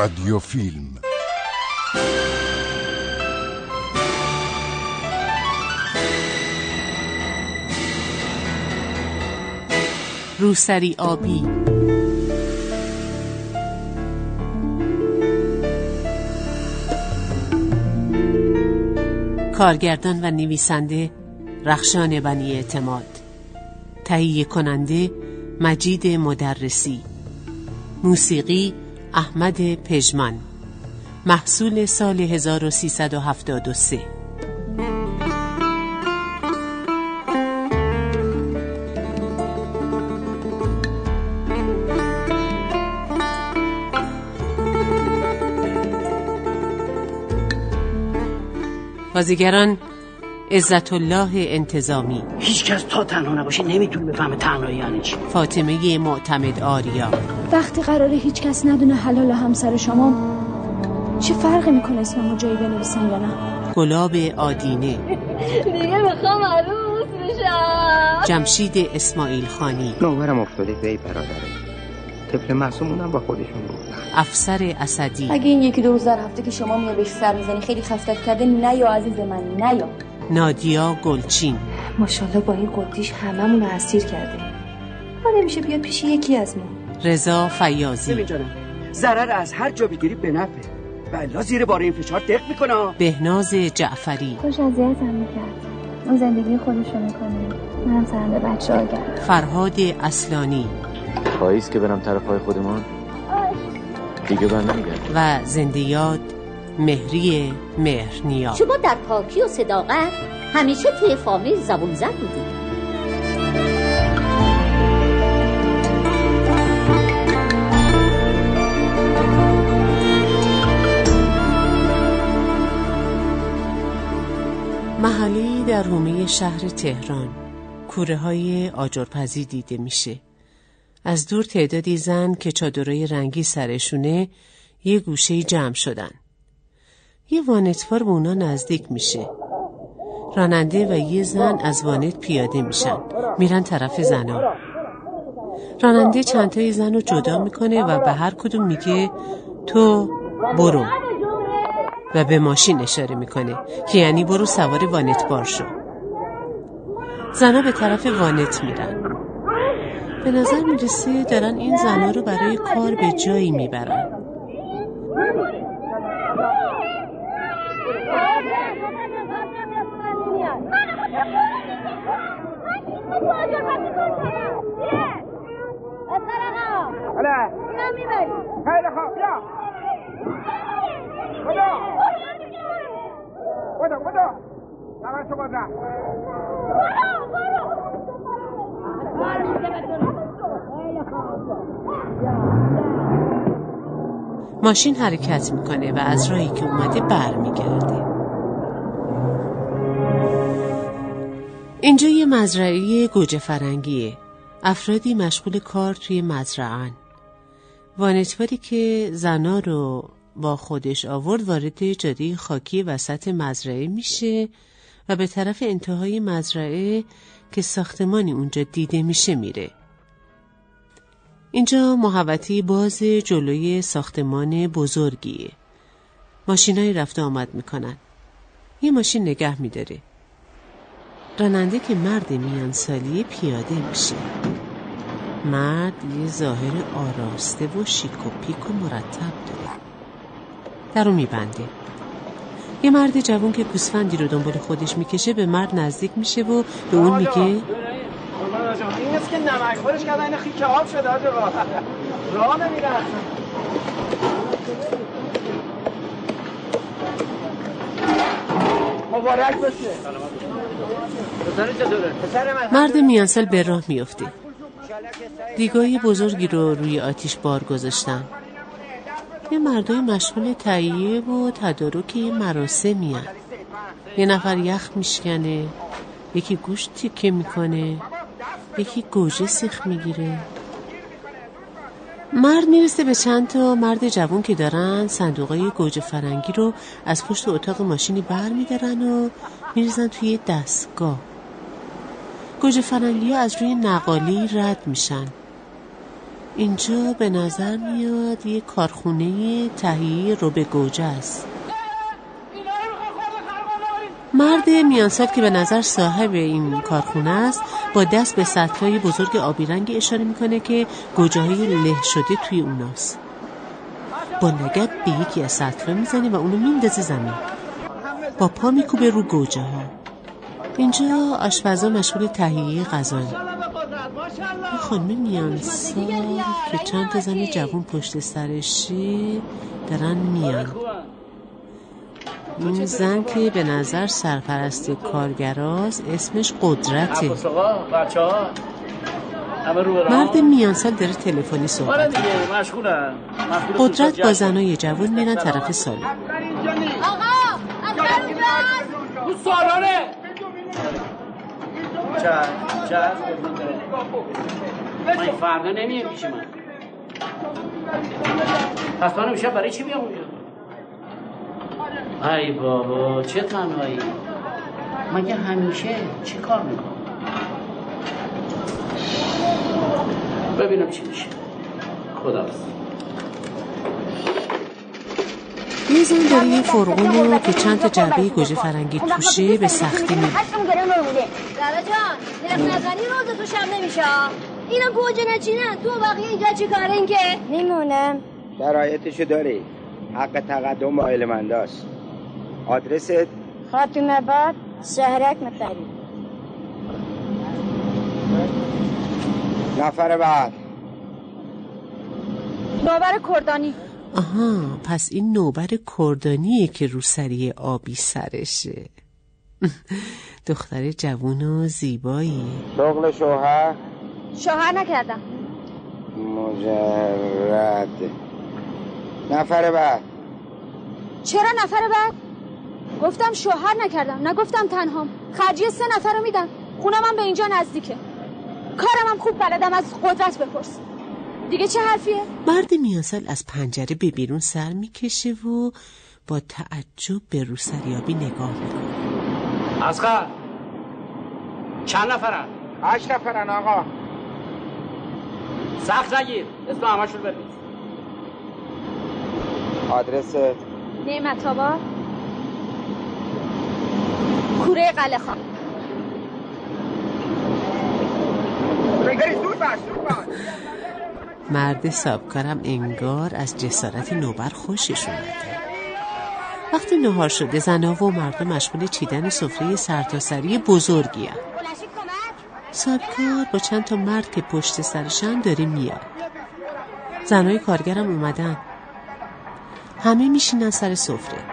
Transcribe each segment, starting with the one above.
رادیو فیلم روسری آبی. کارگردان و نویسنده رخشان بنی اعتماد. تهیه کننده مجید مدرسی. موسیقی احمد پژمان محصول سال 1373 بازیگران عزت الله انتظامی. هیچ کس تا تنها نباشه نمی‌تونه بفهمه تنهایی یعنی چی. فاطمه معتمد آریا. وقتی قراره هیچ کس ندونه حلال همسر شما چه فرقی می‌کنه اسممو جایی بنویسن یا نه؟ گلاب آدینه. دیگه می‌خوام عروس میشم جمشید اسماعیل خانی. نوبرم افتاده به برادره. طفل معصومونم با خودشون گفتن افسر اسدی. اگه این یکی دو روز در هفته که شما میای بهش سر می‌زنی خیلی خستت کرده نیا عزیز من نیا نادیا گلچین. ماشاءالله با این قدیش هممون رو اسیر کرده. ما نمیشه بیاد پیش یکی از ما. رضا فیاضی. جانم ضرر از هر جا بگیری به نفعه بلا زیر بار این فشار دق می‌کنه. بهناز جعفری. خوش اذیتم می‌کرد. اون زندگی خودشو می‌کنه. منم سرم به بچه ها فرهاد اصلانی. پاییز که برم طرف های خودمان دیگه بر نمیگرد و زنده یاد مهری مهرنیا. شما در پاکی و صداقت همیشه توی فامیل زبون زد بودید. محلی در حومه شهر تهران. کوره های آجرپزی دیده میشه. از دور تعدادی زن که چادرای رنگی سرشونه یه گوشه جمع شدن. یه وانتبار به اونا نزدیک میشه. راننده و یه زن از وانت پیاده میشن. میرن طرف زنا. راننده چندتای زن رو جدا می‌کنه و به هر کدوم میگه تو برو. و به ماشین اشاره می‌کنه که یعنی برو سوار وانت بار شو. زنا به طرف وانت میرن. به نظر می‌رسه دارن این زنا رو برای کار به جایی می‌برن. ماشین حرکت می‌کنه و از راهی که اومده برمیگرده. اینجا یه مزرعه گوجه فرنگیه. افرادی مشغول کار توی مزرعن. وانتباری که زنا رو با خودش آورد وارد جاده خاکی وسط مزرعه میشه و به طرف انتهای مزرعه که ساختمانی اونجا دیده میشه میره. اینجا محوطه باز جلوی ساختمان بزرگیه. ماشینای رفته آمد می‌کنن. یه ماشین نگه میداره. راننده که مرد میان سالی پیاده میشه. مرد یه ظاهر آراسته و شیک و پیک و مرتب داره. در رو میبنده. یه مرد جوان که گوسفندی رو دنبال خودش می‌کشه به مرد نزدیک میشه و به اون میگه این که نمکخورش کردن خیلی کباب شده آجا. راه نمیرن مرد میانسال به راه میفته دیگای بزرگی رو روی آتیش بار گذاشتن. یه مردای مشغول تهیه و تدارک یه مراسمی هن. یه نفر یخ میشکنه یکی گوشت تیکه می‌کنه یکی گوجه سیخ می‌گیره. مرد می‌رسه به چند تا مرد جوون که دارن صندوقای گوجه فرنگی رو از پشت اتاق ماشینی بر میدارن و میریزن توی دستگاه. گوجه فرنگی ها از روی نقالی رد میشن. اینجا به نظر میاد یه کارخونه تهیه رو به گوجه است. مرد میانسال که به نظر صاحب این کارخونه است با دست به سطلای بزرگ آبی رنگ اشاره می‌کنه که گوجه های له شده توی اوناست. با لگت به یکی از می‌زنه و اونو میندازه زمین. با پا میکوبه رو گوجه ها اینجا آشپزا مشغول تهیه غذا. خانم میانسال که چند تا زن جوون پشت سرشی دارن میان. این زن که به نظر سرپرست کارگراست اسمش قدرته. مرد میانسال داره تلفنی صحبت قدرت با زنای جوون میرن طرف سالن آقا از سالانه چه؟ چه؟ من فردا نمیه پیش من. پس من برای چی بیام اونجا؟ ای بابا چه تنهایی. مگه همیشه چه کار می‌کنم ببینم چی میشه. خدا یه زن داره یه فرغون رو که چند تا جعبه گوجه فرنگی توشه به سختی میره زهرا جان نرخ نزنی روز تو شب نمیشه اینا گوجه نچینن تو بقیه اینجا چی کارین که میمونم شرایطشو داری. حق تقدم با علمنداست آدرست خاتم باد شهرک مطری نفر بعد. نوبر کردانی. آها پس این نوبر کردانیه که روسری آبی سرشه. دختر جوون و زیبایی. شغل شوهر؟ شوهر نکردم. مجرد. نفر بعد. چرا نفر بعد؟ گفتم شوهر نکردم نگفتم تنهام. خرجی سه نفر رو میدم. خونم هم به اینجا نزدیکه. کارم هم خوب بلدم از قدرت بپرس. دیگه چه حرفیه؟ مرد میانسال از پنجره به بیرون سر می‌کشه و با تعجب به روسریابی نگاه می‌کنه. اسقر چند نفرن؟ هشت نفرن آقا. سخت نگیر. اسم همشون ببین. آدرس نعمت آباد کوره قلعه خان مرد سابکارم انگار از جسارت نوبر خوشش اومده. وقتی نهار شده زنا و مردم مشغول چیدن سفره سرتاسری بزرگی هم. سابکار با چند تا مرد که پشت سرشن داره میاد. زنای کارگرم اومدن. همه میشینن سر سفره.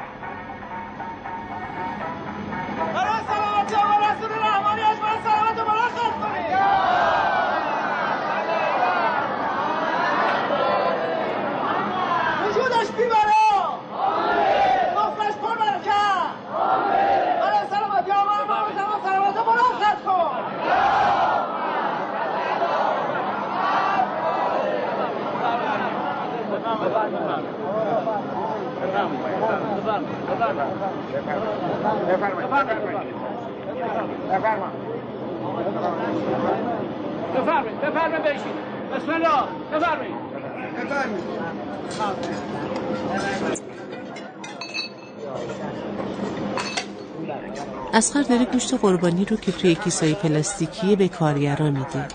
داره گوشت قربانی رو که توی کیسای پلاستیکی به کارگران میده.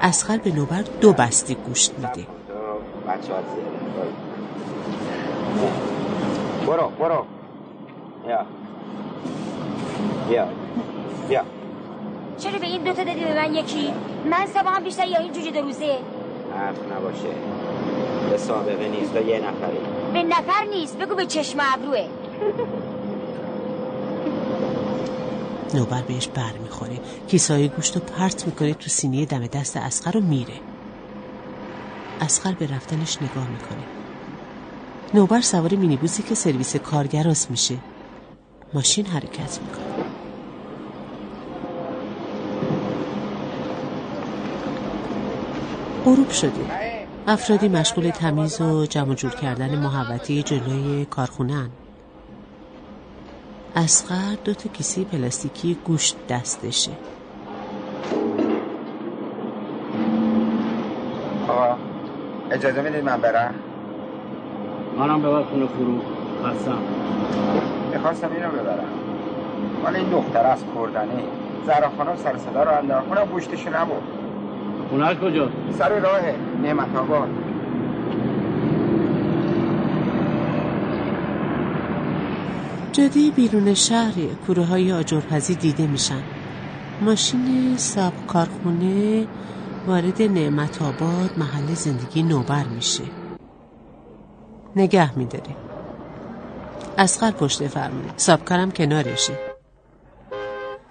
اسخر به نوبر دو بستی گوشت میده. برو برو. یا یا یا چرا به این دوتا دادی به من یکی؟ من سبا هم بیشتر یا این جوجه دو روزه؟ حرف نباشه. به سابقه نیست و یه نفره به نفر نیست. بگو به چشم ابروه. نوبر بهش بر می‌خوره کیسای گوشت رو پرت می‌کنه تو سینی دم دست اسخر رو میره. اسخر به رفتنش نگاه می‌کنه. نوبر سوار مینیبوسی که سرویس کارگراس میشه. ماشین حرکت می‌کنه. غروب شده. افرادی مشغول تمیز و جمع جور کردن محوطه جلوی کارخونن اسقر دو تا کیسه پلاستیکی گوشت دستشه. آقا اجازه می‌دید من برم؟ منم ببر خونه فرو خستم. می‌خواستم اینو ببرم. ولی این دختر از کردنه. زهرا خانم سر صدا رو انداخت. اونم گوشتشو نبود خونه کجا؟ سر راه نعمت آباد جاده بیرون شهر کوره های آجرپزی دیده میشن. ماشین ساب کارخونه وارد نعمت آباد محل زندگی نوبر میشه. نگه میداره اسقر پشت فرمونه سابکارم کنارشه.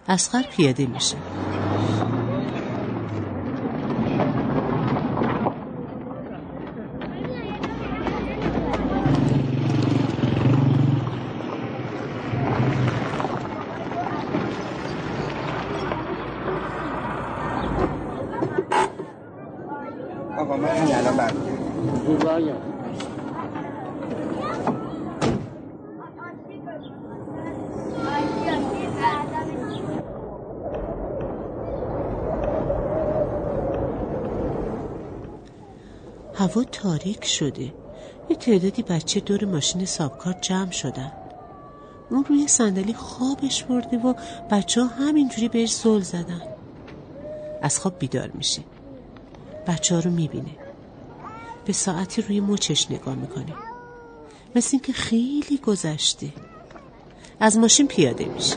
اسقر پیاده میشه آقا من همین الان برمیگردم زود برگرد هوا تاریک شده. یه تعدادی بچه دور ماشین سابکار جمع شدن. اون روی صندلی خوابش برده و بچه ها همینجوری بهش زل زدن. از خواب بیدار میشه. بچه ها رو می‌بینه. به ساعتی روی مچش نگاه می‌کنه. مثل اینکه خیلی گذشته. از ماشین پیاده میشه.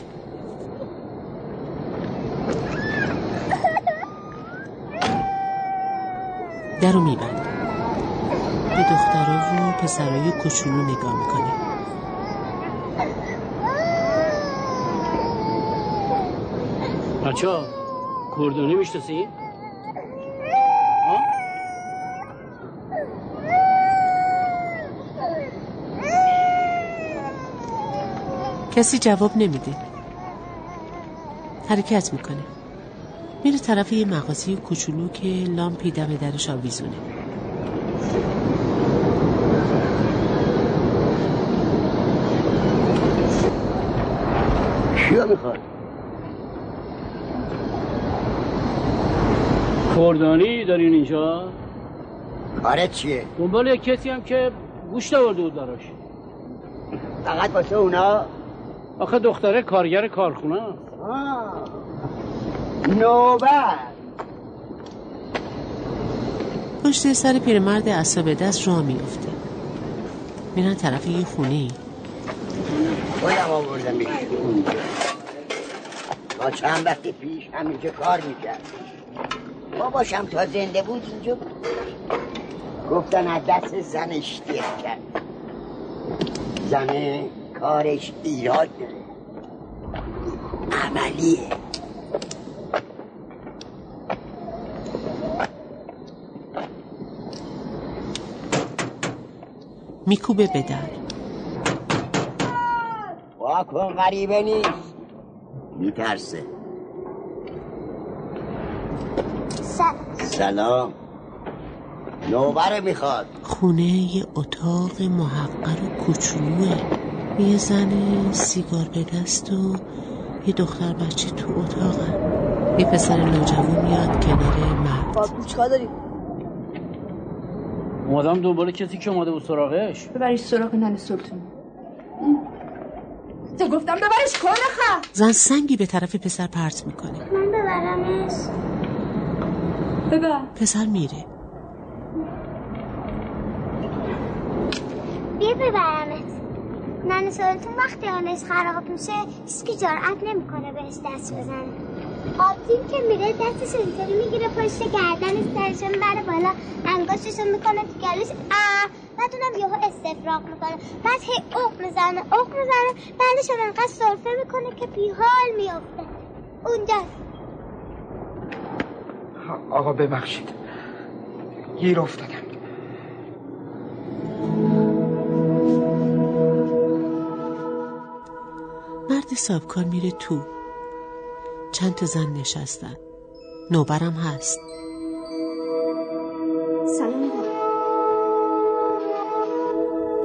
در رو دخترها و پسرای کوچولو نگاه می‌کنه. بچه ها کردانی می‌شناسی؟ کسی جواب نمیده. حرکت می‌کنه. میره طرف یه مغازه کوچولو که لامپی دم درش آویزونه. کیا می‌خواد کردانی دارین اینجا؟ کارت چیه؟ دنبال یک کسی هم که گوشت آورده بود براش. فقط واسه اونا؟ آخه دختره کارگر کارخونه نوبت. پشت سر پیرمرد اصاب دست راه میفته میرن طرف یه خونه ای خودم آوردم با چند وقت پیش همینجا کار می‌کرد. باباشم تا زنده بود اینجا گفتن از دست زنش دیر کرد. زنه کارش ایراد داره. عملیه. میکوبه به در. واکن غریبه نیست. میترسه. سلام. نوبره می‌خواد. خونه یه اتاق محقر و کوچولوه. یه زن سیگار به دست و یه دختر بچه تو اتاقن یه پسر نوجوان میاد کنار مرد. بابو چیکار داری؟ اومدم دنبال کسی که اومده بود سراغش. ببریش سراغ ننه سلطون گفتم ببرش کن خواهم زن سنگی به طرف پسر پرت می‌کنه. من ببرمش ببر. پسر میره. بیا ببرمت. ننه سلطون وقتی حالش خراب میشه هیچکی جرأت نمی‌کنه بهش دست بزنه. آبتین که میره دستش اینطوری می‌گیره پشت گردنش سرشو می‌بره بالا. انگاشتشو می‌کنه تو گلوش. بعد اونم یهو استفراغ می‌کنه. بعد هی اوق می‌زنه اوق می‌زنه. بعدش هم انقدر سرفه می‌کنه که بیحال میافته. اونجا. آقا ببخشید. گیر افتادم. مرد سابکار میره تو. چند تا زن نشستن. نوبرم هست.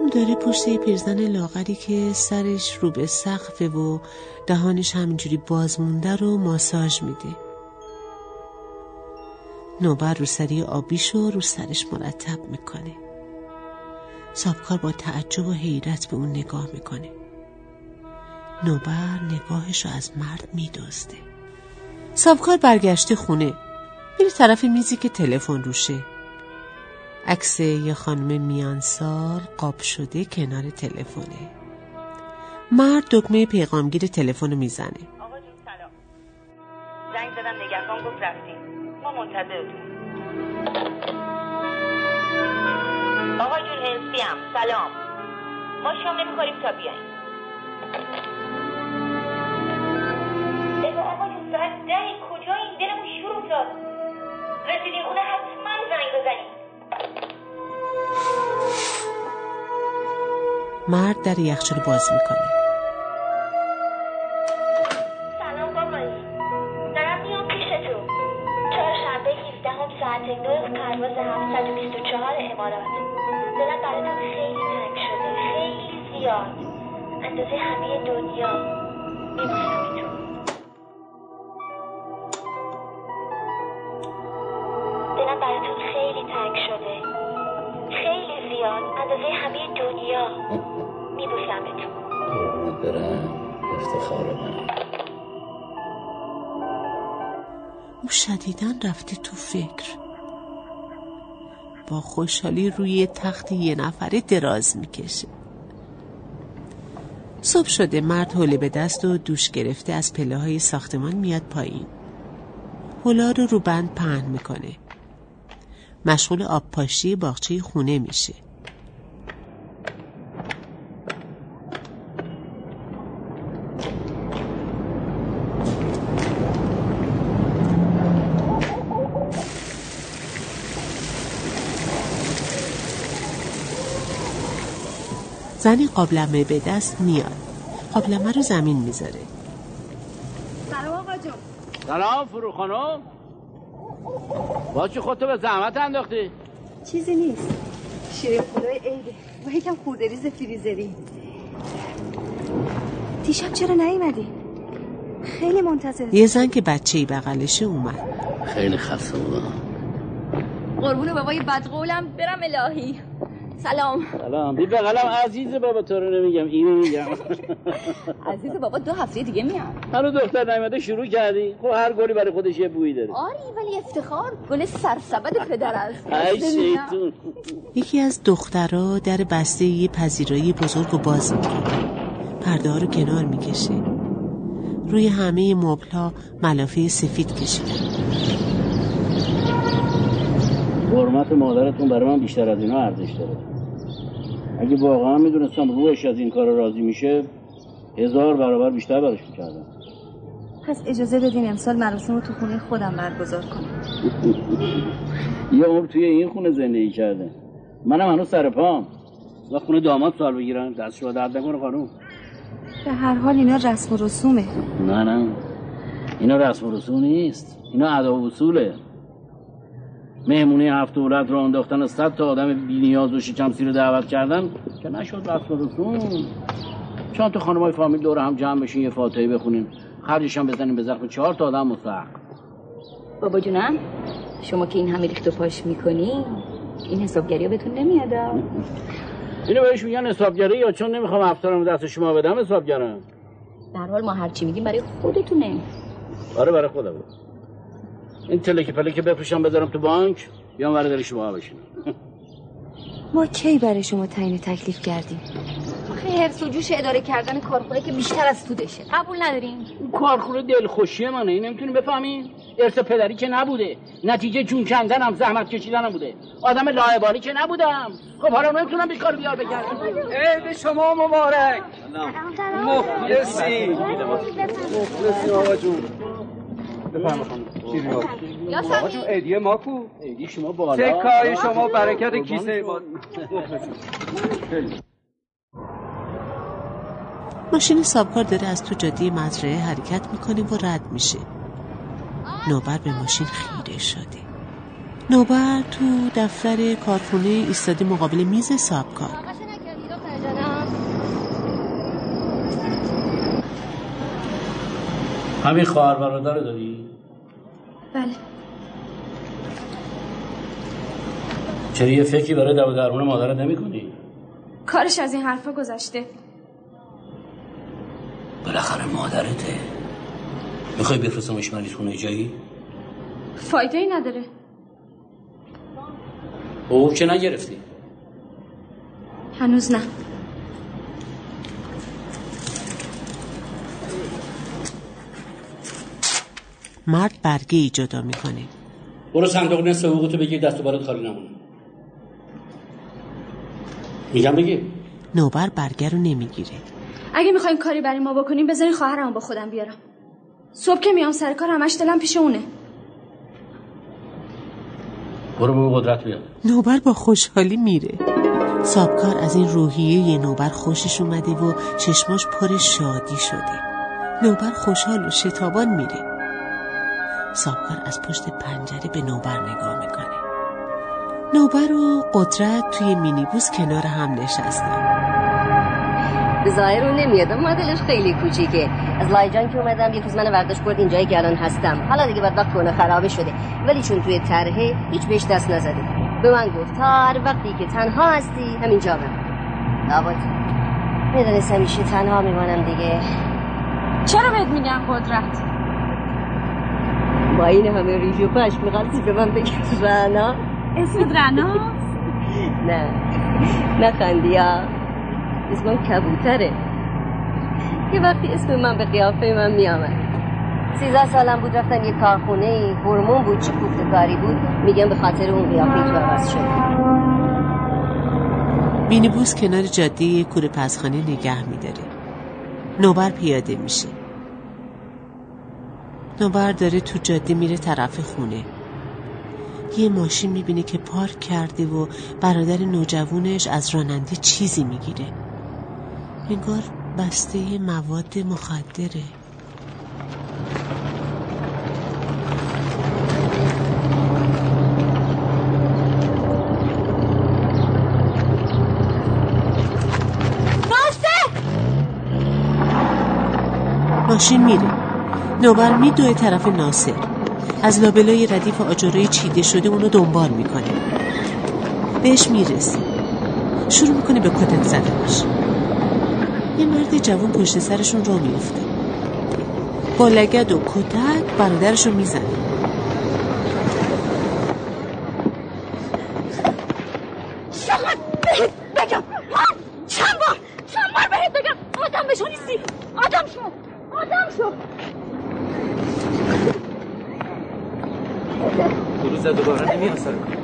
اون داره پشت پیرزن لاغری که سرش رو به سقفه و دهانش همینجوری باز مونده رو ماساژ میده. نوبر روسری آبیشو رو سرش مرتب می‌کنه. سابکار با تعجب و حیرت به اون نگاه می‌کنه. نوبر نگاهش رو از مرد میدازده سابکار برگشته خونه. میره طرف میزی که تلفن روشه. عکس یه خانم میانسال قاب شده کنار تلفنه. مرد دکمه پیغامگیر تلفن رو می‌زنه. آقا جون سلام. زنگ زدم نگهبان گفت رفتیم. ما منتظرتون. آقا جون انسیم سلام. ما شام نمی‌خوریم تا بیاین آقا جون ساعت ده کجاییم دلمون شروع شد. رسیدیم خونه حتما زنگ بزنیم. مرد در یخچال باز می‌کنه. رفته تو فکر. با خوشحالی روی تخت یه نفره دراز می‌کشه. صبح شده مرد حوله به دست و دوش گرفته از پله های ساختمان میاد پایین. حولا رو رو بند پهن می‌کنه. مشغول آب پاشی باغچه خونه میشه. زنی قابلمه به دست میاد. قابلمه رو زمین می‌ذاره. سلام آقا جون. سلام فرو خانم. با چی خودتو به زحمت انداختی؟ چیزی نیست. شیرین خدای عیده. با یکم خوردریز فریزری. دیشب چرا نیومدی؟ خیلی منتظر. یه زن که بچه ای بغلشه اومد. خیلی خسته بودم. قربون بابای بدقولم برم الهی. سلام. سلام. بی بغلم عزیز بابا تو رو نمیگم اینو میگم. عزیز بابا دو هفته دیگه میاد هنو دختر نیمده شروع کردی. خب هر گلی برای خودش یه بویی داره. آری ولی افتخار. گل سرسبد پدر است. ای یکی از دخترها در بسته یه پذیرایی بزرگ و باز می‌کنه. پرده ها رو کنار می‌کشه. روی همه مبل ها ملافه سفید کشیده. حرمت مادرتون برای من بیشتر از اینا ارزش داره. اگه واقعا می‌دونستم روحش از این کار راضی میشه هزار برابر بیشتر براش می‌کردم. پس اجازه بدین امسال مراسم رو تو خونه خودم برگزار کنم. یه عمر توی این خونه زندگی کرده منم هنوز سر پام. و خونه داماد سال بگیرن. دست شما درد نکنه خانوم. به هر حال اینا رسم و رسومه. نه نه. اینا رسم و رسوم نیست. اینا ادا و اصوله. مهمونی هفت دولت رو انداختن و صد تا آدم بی نیاز و شکم رو دعوت کردن که نشد رسم و رسوم چند تا خانمای فامیل دور هم جمع بشین یه فاتحه بخونیم. خرجش هم بزنیم به زخم چهار تا آدم مستحق. بابا جونم شما که این همه ریخت و پاش می‌کنی این حسابگری بهتون نمیاد اینو بهش میگن حسابگری یا چون نمی‌خوام افطارم دست شما بدم حسابگرم؟ در حال ما هرچی میگیم برای خودتونه. آره برای خودم این تلک پلک بفروشم بذارم تو بانک یا برای دل شما بشینم. ما کی برای شما تعیین تکلیف کردیم؟ آخه هرس و جوش اداره کردن کارخونه که بیشتر از سودشه. قبول نداریم. این کارخونه دلخوشی منه این نمی‌تونی بفهمی؟ ارث پدری که نبوده نتیجه جون کندنم زحمت کشیدنم بوده. آدم لاعبالی که نبودم. خب حالا نمی‌تونم بیکار بیار بگردم عید شما مبارک. مخلصی. مخلصی آقا جون. بفرما خانم آقا جون عیدیه ما کو؟ ایدی شما بالا. سکای شما؟ برکت کیسه ما ماشین سابکار داره از تو جاده مزرعه حرکت می‌کنه و رد میشه. نوبر به ماشین خیره شده. نوبر تو دفتر کارخونه ایستاده مقابل میز سابکار. همین خواهر برادر داری؟ بله. چرا یه فکری برای دو درون مادرت نمی کنی؟ کارش از این حرفا گذشته. بالاخره مادرته. می‌خوای بفرستمش مریض خونه جایی؟ فایده ای نداره. او که نگرفتی. هنوز نه. مرد برگه ای جدا می‌کنه. برو صندوق نصف حقوقتو بگیر دست و برات خالی نمونه. میگم بگیر. نوبر برگه رو نمی‌گیره. اگه می‌خوایم کاری برای ما بکنیم بذارین خواهرمو با خودم بیارم. صبح که میام سر کار همش دلم پیش اونه. برو به قدرت بیاد نوبر با خوشحالی میره. سابکار از این روحیه یه نوبر خوشش اومده و چشماش پر شادی شده. نوبر خوشحال و شتابان میره. سابکار از پشت پنجره به نوبر نگاه می‌کنه. نوبر و قدرت توی مینیبوس کنار هم نشستن. به ظاهر اون نمیاد اما دلش خیلی کوچیکه. از لایجان که اومدم یه روز من برداشت برد اینجایی که الان هستم. حالا دیگه بعد وقت کنه خرابه شده. ولی چون توی طرحه هیچ بهش دست نزده. به من گفت تا هر وقتی که تنها هستی همینجا بمون. لابد می‌دونست همیشه تنها میمانم دیگه. چرا بهت میگن قدرت؟ این همه ریش و پشم می‌خواستی به من بگی رنا. اسمت رنا؟ نه. نه خندیا. اسمم کبوتره. یه وقتی اسم من به قیافه من میامد سیزده سالم بود رفتم یه کارخونه ای هورمون بود چه کوفت کاری بود. میگم به خاطر اون قیافه تو عوض شد مینیبوس کنار جاده کوره پسخانه نگه میداره. نوبر پیاده میشه. نوبر داره تو جاده میره طرف خونه. یه ماشین می‌بینه که پارک کرده و برادر نوجوونش از راننده چیزی می‌گیره. انگار بسته مواد مخدره. ماشین میره. نوبر میدوه طرف ناصر. از لابلای ردیف آجرای چیده شده اونو دنبال می‌کنه. بهش می‌رسه. شروع می‌کنه به کتک زدنش. یه مرد جوان پشت سرشون را میفته با لگد و کتک برادرشو می‌زنه چقدر بهت بگم چند بار چند بار بهت بگم آدم بشو نیستی آدم شو آدم شو دو روز دوباره نمیاد سر کار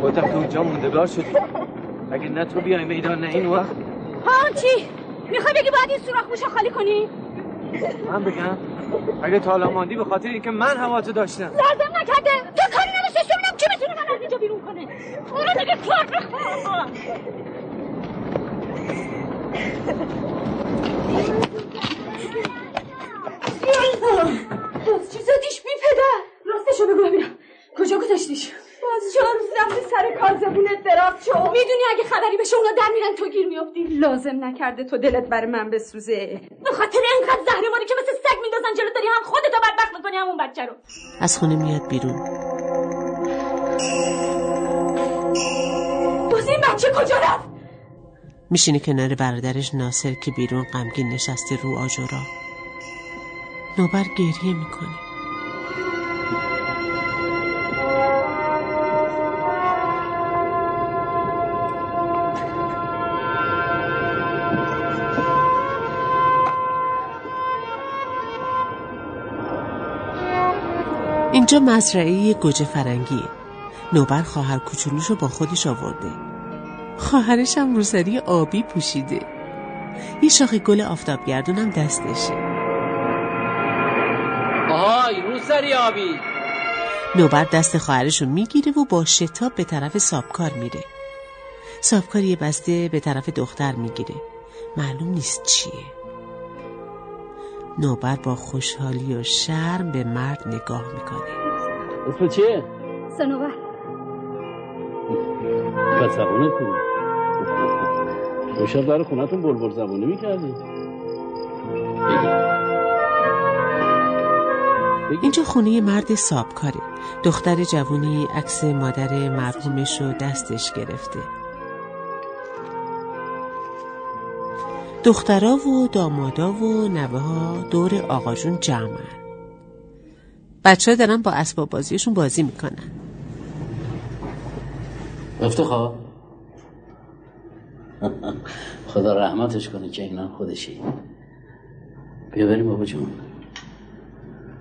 خودم تو موندگار شدی؟ اگه نه تو بیای میدان نه این وقت. ها چی؟ می‌خوای بگی باید این سوراخ موشا خالی کنی؟ من بگم اگه تا حالا ماندی به خاطر اینکه من هواتو داشتم. لازم نکرده تو کاری نداشته ببینم کی می‌تونه من از اینجا بیرون کنه برو دیگه کار بخواه باز چی زدیش بی پدر راستشو بگو ببینم کجا گذاشتیش باز چهار روز رفته سر کار زبونت دراز شو می‌دونی اگه خبری میرن تو گیر میافتی؟ لازم نکرده تو دلت برای من بسوزه. به خاطر اینقدر زهرماری که مثل سگ میندازن جلو داری هم خودتو بدبخت می‌کنی همون بچه رو. از خونه میاد بیرون. باز این بچه کجا رفت؟ میشینه کنار برادرش ناصر که بیرون غمگین نشسته رو آجورا نوبر گریه می‌کنه. اینجا مزرعه گوجه فرنگیه. نوبر خواهر کوچولوش رو با خودش آورده. خواهرش هم روسری آبی پوشیده. یه شاخه گل آفتابگردون هم دستشه. آهای روسری آبی. نوبر دست خواهرش رو می‌گیره و با شتاب به طرف سابکار میره. سابکار یه بسته به طرف دختر می‌گیره. معلوم نیست چیه. نوبر با خوشحالی و شرم به مرد نگاه می‌کنه. اسم چیه؟ سنوبر. بس زبانت کو شب در خونتون بلبل زبانی می‌کردی. اینجا خونه مرد سابکاره. دختر جوونی عکس مادر مرحومش رو دستش گرفته. دخترا و دامادا و نوه ها دور آقا جون جمعن بچه ها دارن با اسباب بازیشون بازی می‌کنن. افتخار خدا رحمتش کنه که اینا خودشی. بیا بریم بابا جون.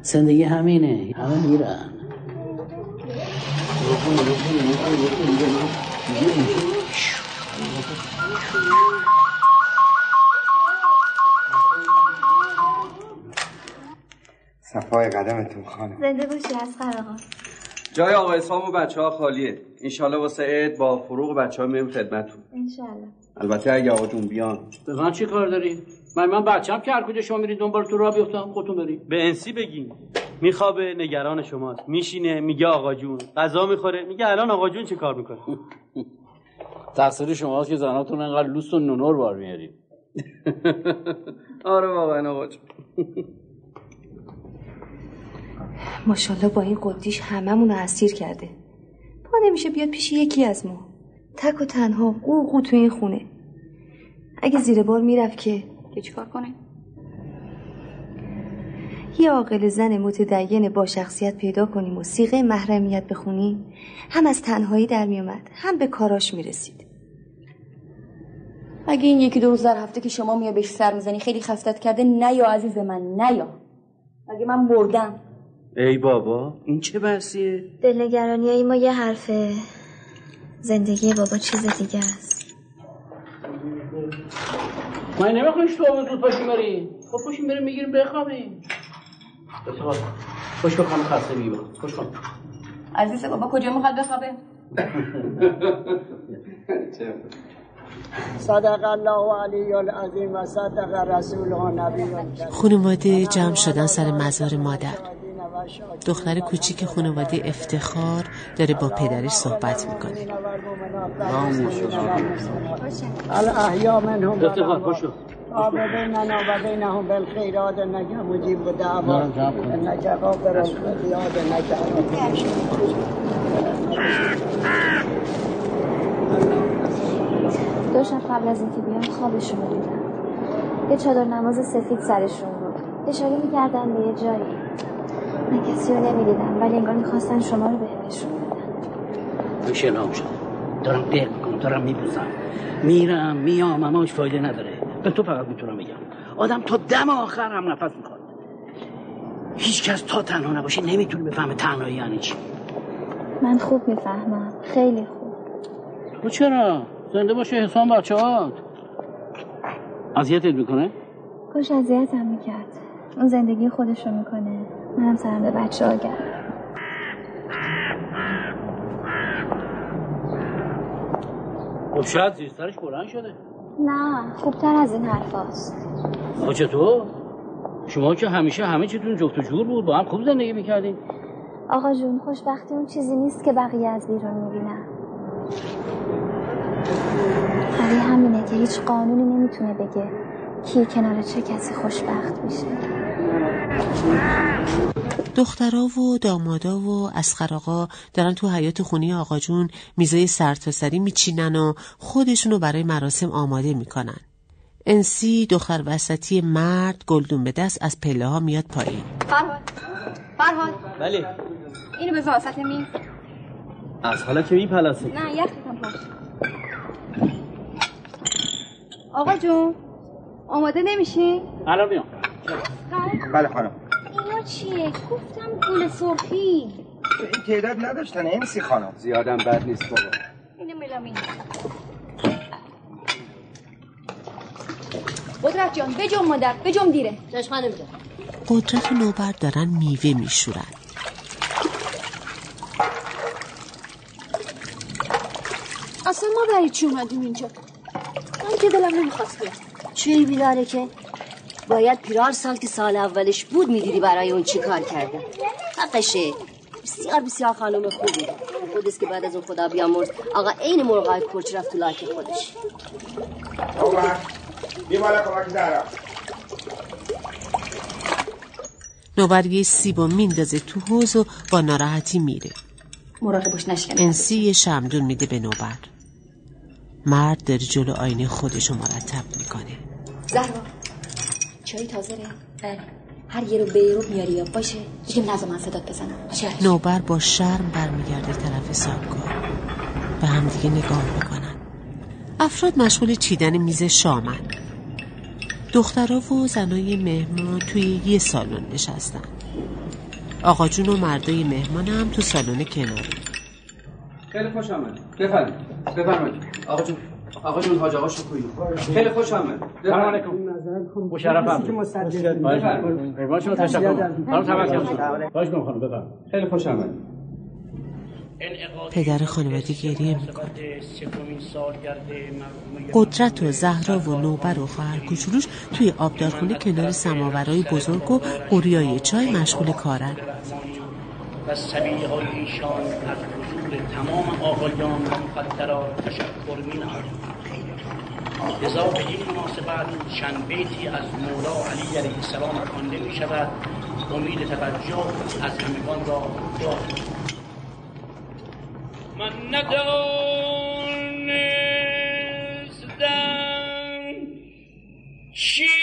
زندگی همینه. همه میرن. صفای قدمتون خانم. زنده باشی از آقا جای آقا اسلام و بچه ها خالیه. انشالله واسه عید با فروغ بچه ها میریم خدمتون انشالله. البته اگه آقا جون بیان. به من چی کار داری؟ من من بچم که هر کجا شما میرید دنبال تو راه بیفتم خودتون برید. به انسی بگین. میخوابه نگران شماست. میشینه میگه آقا جون. غذا می‌خوره. میگه الان آقا جون چه کار می‌کنه تقصیر شماست که زناتون انقدر لوس و نونور بار میارید. آره واقعا آقا جون. ماشاءالله با این قدیش هممون رو اسیر کرده. پا نمیشه بیاد پیش یکی از ما. تک و تنها قوقو تو این خونه. اگه زیر بار می‌رفت که که چیکار کنه؟ یه عاقل زن متدین با شخصیت پیدا کنیم و سیغه محرمیت بخونیم هم از تنهایی در میومد هم به کاراش می‌رسید. اگه این یکی دو روز در هفته که شما میای بهش سر می‌زنی خیلی خستت کرده نیا عزیز من نیا اگه من مردم. ای بابا این چه بحثیه؟ دلنگرانی های ما یه حرفه زندگی بابا چیز دیگه است. من نمیخوایش تو آمد زود پاشیم بریم خب پاشیم بریم می‌گیریم بخوابیم. خوش کن خانم خسته بگی بخواب خوش کن عزیز بابا کجا می‌خواد بخوابه صدق الله علی العظیم و صدق رسوله نبی خانواده جمع شدن سر مزار مادر. دختر کوچیک خانواده افتخار داره با پدرش صحبت می‌کنه. منهم افتخار الخطيئات انك دو شب قبل از اینکه بیان خوابشون رو دیدم یه چادر نماز سفید سرشون بود اشاره می‌کردن به یه جایی. من کسی رو نمی‌دیدم ولی انگار می‌خواستن شما رو بهشون بدن. میشه نام شد. دارم دل می‌کنم دارم میبوزم میرم میام اما فایده نداره. به تو فقط می‌تونم بگم. آدم تا دم آخر هم نفس می‌خواد هیچ کس تا تنها نباشه نمی‌تونه بفهمه تنهایی یعنی چی. من خوب می‌فهمم. خیلی خوب. تو چرا؟ زنده باشه حسام بچه هات اذیتت می‌کنه؟ کاش اذیتم می‌کرد. اون زندگی خودشو می‌کنه. منم سرم به بچه ها گرم. خب شاید زیر سرش بلند شده. نه خوبتر از این حرف هست خب چطور؟ شما که همیشه همه چیتون جفت و جور بود با هم خوب زندگی می‌کردین. آقا جون خوشبختی اون چیزی نیست که بقیه از بیرون می‌بینن. برای همینه که هیچ قانونی نمی‌تونه بگه کی کنار چه کسی خوشبخت میشه. دخترا و دامادا و اسخر دارن تو حیات خونی آقا جون میزای سرتاسری میچینن و خودشونو برای مراسم آماده می‌کنن. انسی دختر وسطی مرد گلدون به دست از پله ها میاد پایین. فرهاد. فرهاد. بله. اینو بذار وسط میز از حالا که میپلاسه نه یخم پاش آقا جون آماده نمیشی؟ الان میام. بله خانم. اینا چیه؟ گفتم گل سرخی این تعداد نداشتن امسی خانم. زیادم بد نیست بابا. اینو ملامین قدرت جان بجم مادر بجم دیره. خانم جان. قدرت و نوبر دارن میوه میشورن. اصلا ما برای چی اومدیم اینجا؟ من که دلم نمی‌خواست بیام. چی بیداره که؟ باید پیرار سال که سال اولش بود می‌دیدی برای اون چی کار کرده؟ حقشه بسیار بسیار خانم خوبی. خودست که بعد از اون خدا بیامرز. آقا عین مرغای کرچ رفت تو لاک خودش. بیا بالا کمک دارم. نوبر یه سیب و میندازه تو حوز و با ناراحتی میره. مراقبش نشکنه انسی یه شمدون میده به نوبر. مرد داره جلو آینه خودشو مرتب می‌کنه. زهرا. چای تازه ره بله. هر یه رو به رو میاری یا باشه. دیگه نزا من صدات بزنم. نوبر با شرم برمیگرده طرف سابگار به همدیگه نگاه می‌کنن. افراد مشغول چیدن میز شامن. دخترها و زنای مهمان توی یه سالن نشستن. آقا جون و مردای مهمان هم تو سالن کناری خیلی خوش آمد بفرمایید. بفرمایید. آقا جون. آقا جون حاج آقا شکویی خیلی خوش آمد سلام علیکم. مشرفم قیبان شما تشکر. خانم توکل باش کن خانم بفرم. خیلی خوش آمد پدر خانواده گریه می‌کنه. قدرت و زهرا و نوبر و خواهر کوچولوش توی آبدارخونه کنار سماورای بزرگ و قوریای چای مشغول کارن. و سبیه های ایشان تمام آقایان و مقدرات تشکر می لذا به این مناسبت چند بیتی از مولا علی علیه السلام خوانده می شود امید توجه از همگان را دارد من ندانستم چیستم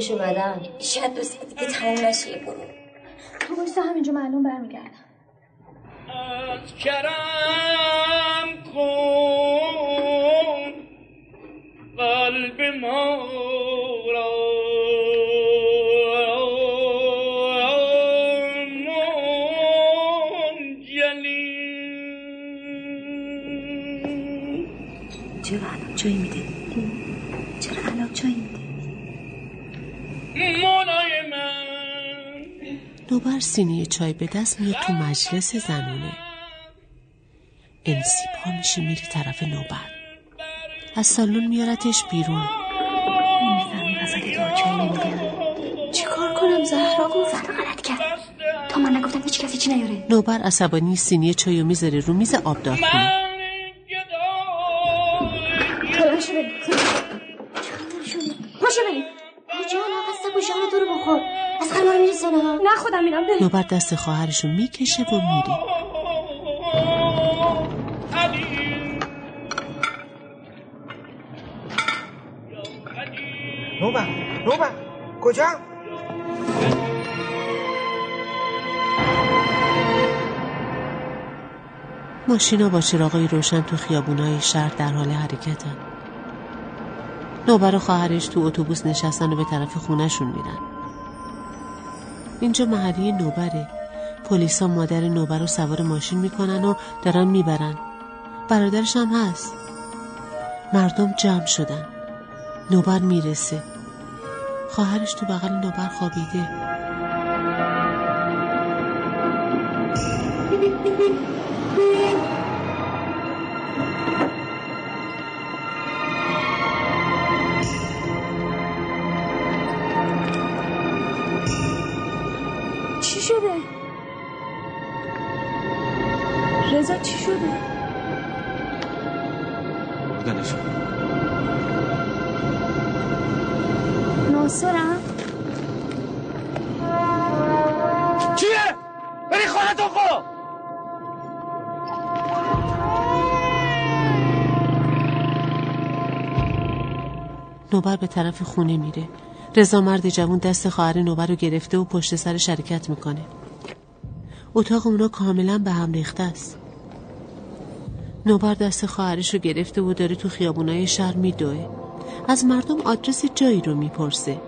بشه بعدن شاید دو دیگه تمام نشه برو به دست میاد تو مجلس زنونه انسی پا میشه میره طرف نوبر از سالن میارتش بیرون. نمی‌فهمی وسط دعا چای نمیده چی کار کنم؟ زهرا گفت. فردا غلط کرد. تا من نگفتم هیچ کسی چی نیاره. نوبر عصبانی سینی چایو می‌ذاره رو میز آبدار خونه نوبر دست خواهرشو می‌کشه و میره. نوبر نوبر کجا؟ ماشینا با چراغای روشن تو خیابونای شهر در حال حرکتن. نوبر و خواهرش تو اتوبوس نشستن و به طرف خونهشون میرن. اینجا محلی نوبره. پلیسا مادر نوبر رو سوار ماشین می‌کنن و دارن می‌برن. برادرش هم هست. مردم جمع شدن. نوبر می‌رسه. خواهرش تو بغل نوبر خوابیده. رضا چی شده؟ بودنش. ناصرم کیه؟ بری خونتون خب! نوبر به طرف خونه میره. رضا مرد جوون دست خواهر نوبر رو گرفته و پشت سر شرکت می‌کنه. اتاق اونا کاملا به هم ریخته است. نوبر دست خواهرش رو گرفته و داره تو خیابونای شهر میدوه. از مردم آدرس جایی رو می‌پرسه.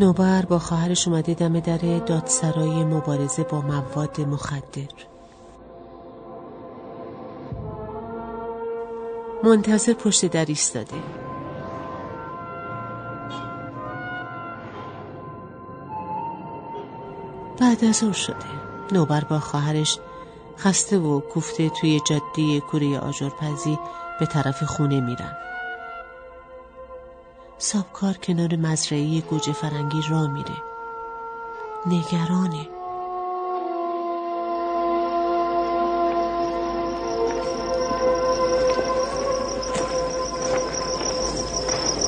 نوبر با خواهرش اومده دم در دادسرای مبارزه با مواد مخدر. منتظر پشت در ایستاده. بعد از اون شده. نوبر با خواهرش خسته و کوفته توی جاده کوره آجرپزی به طرف خونه میرن. سابکار کنار مزرعه گوجه فرنگی را میره. نگرانه.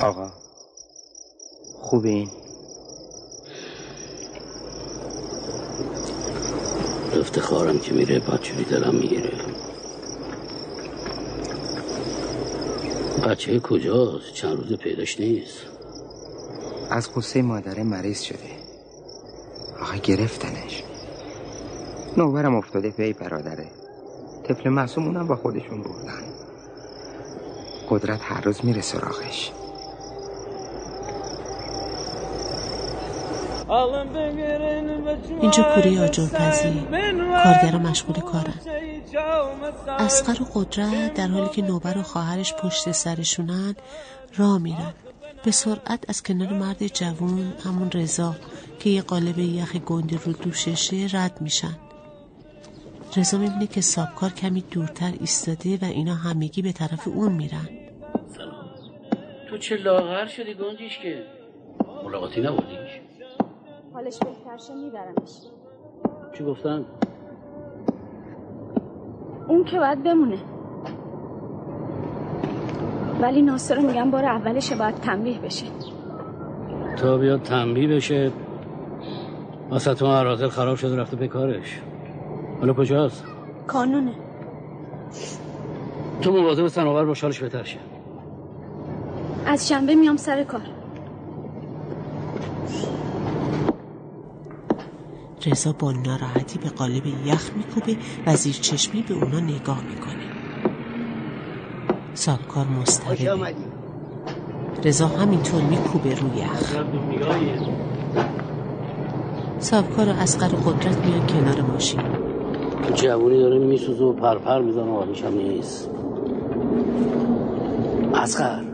آقا خوبه این افتخارم که میره بچه دلم می‌گیره. بچه کجاست؟ چند روز پیداش نیست. از قصه مادره مریض شده. آقا گرفتنش. نوبرم افتاده پی برادره. طفل معصوم اونم با خودشون بردن. قدرت هر روز میره سراغش. اینجا کوره آجرپزی کارگرا مشغول کارن. اسقر و قدرت در حالی که نوبر و خواهرش پشت سرشونن را میرن. به سرعت از کنار مرد جوون همون رضا که یه قالب یخ گنده رو دوششه رد میشن. رضا می‌بینه که سابکار کمی دورتر ایستاده و اینا همگی به طرف اون میرن. تو چه لاغر شدی گنجیش که؟ ملاقاتی نبودیش. حالش بهتر شه میبرمش. چی گفتن؟ اون که باید بمونه. ولی ناصر رو میگم بار اولش باید تنبیه بشه. تا بیاد تنبیه بشه واسه تو عراضل خراب شده رفته به کارش. حالا کجاست؟ کانونه. تو مواظب سنوبر با شالش بهتر شه. از شنبه میام سر کار. رضا با ناراحتی به قالب یخ میکوبه و زیر چشمی به اونا نگاه می‌کنه. سابکار مستقبه رضا همینطور میکوبه رو یخ. سابکار و اسقر و قدرت میان کنار ماشین. جوونی داره میسوزه و پرپر می‌زنه و حالیش هم نیست. اسقر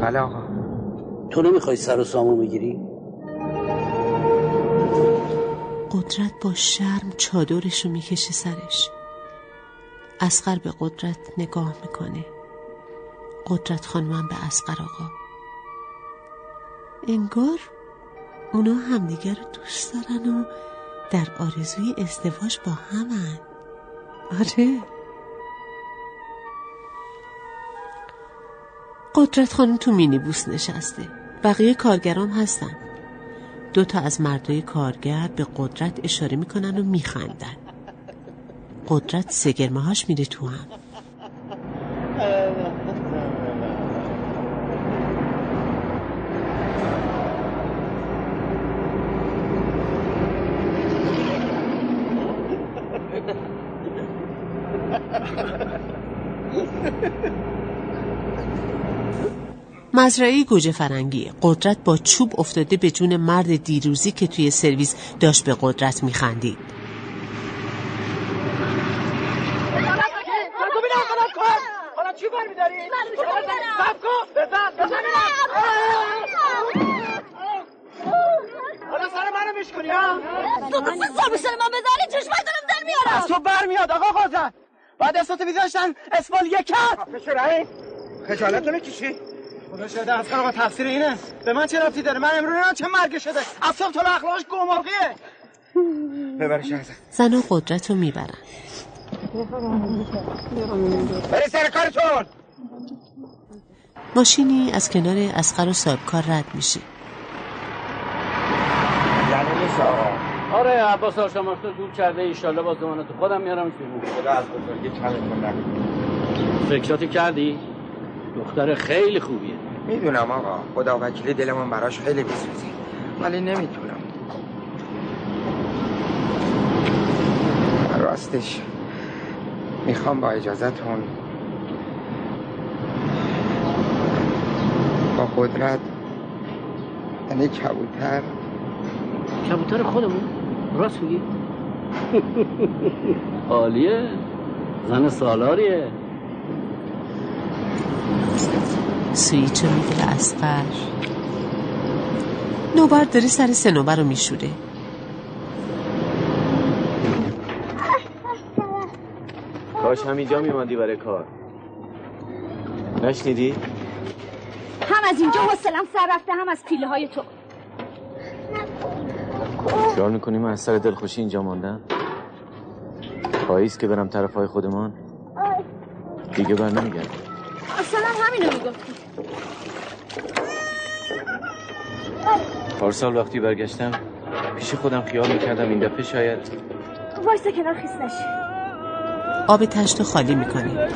بله آقا. تو نمی‌خوای سر و سامو بگیری؟ قدرت با شرم چادرش رو می‌کشه سرش. اسقر به قدرت نگاه می‌کنه. قدرت خانمم به اسقر آقا. انگار اونا همدیگر رو دوست دارن و در آرزوی ازدواج با همن. آره. قدرت خانم تو مینی بوس نشسته. بقیه کارگرام هستن. دو تا از مردای کارگر به قدرت اشاره می‌کنن و میخندن. قدرت سگرمه هاش میره تو هم. مزرعه گوجه فرنگی قدرت با چوب افتاده به جون مرد دیروزی که توی سرویس داشت به قدرت میخندید؟ تو از تو برمیاد آقا قدرت بعد دستاتو میذاشتن اسفال یک کرد خجالت نمی‌کشی خدا شده از آقا تفسیر اینه به من چه رفتی داره؟ من امروز نمی‌دونم چه مرگ شده. اصلا تو اخلاقش گمرقیه ببرش زن و قدرت رو می‌برن. بری سر کارتون. ماشینی از کنار اسقر و صاحبکار رد میشه. یعنی آره عباس آشاماش تو جور کرده ایشالله با زمانت خودم میارمش بیرون. خدا از بزرگی چمتون نکنه فکراتی کردی؟ دختر خیلی خوبیه. می‌دونم آقا. خدا وکیلی دلمون براش خیلی بسوزه. ولی نمی‌تونم. راستش می‌خوام با اجازتون با قدرت تن کبوتر. کبوتر خودمون؟ راست میگی؟ عالیه. زن سالاریه. سویچ رو می‌گیره اسقر نوبر داری سر سنوبر رو میشوره. کاش همینجا میماندی برای کار. نشنیدی؟ هم از اینجا حسلم سر رفته هم از پیله های تو. خیال می‌کنی؟ من از سر دلخوشی اینجا ماندم. پاییز که برم طرف های خودمان دیگه بر نمیگردم. اصلا همینو می‌گفتی. پارسال وقتی برگشتم پیش خودم خیال می‌کردم این دفعه شاید وایسا کنار خیس نشی آب تشت خالی می‌کنه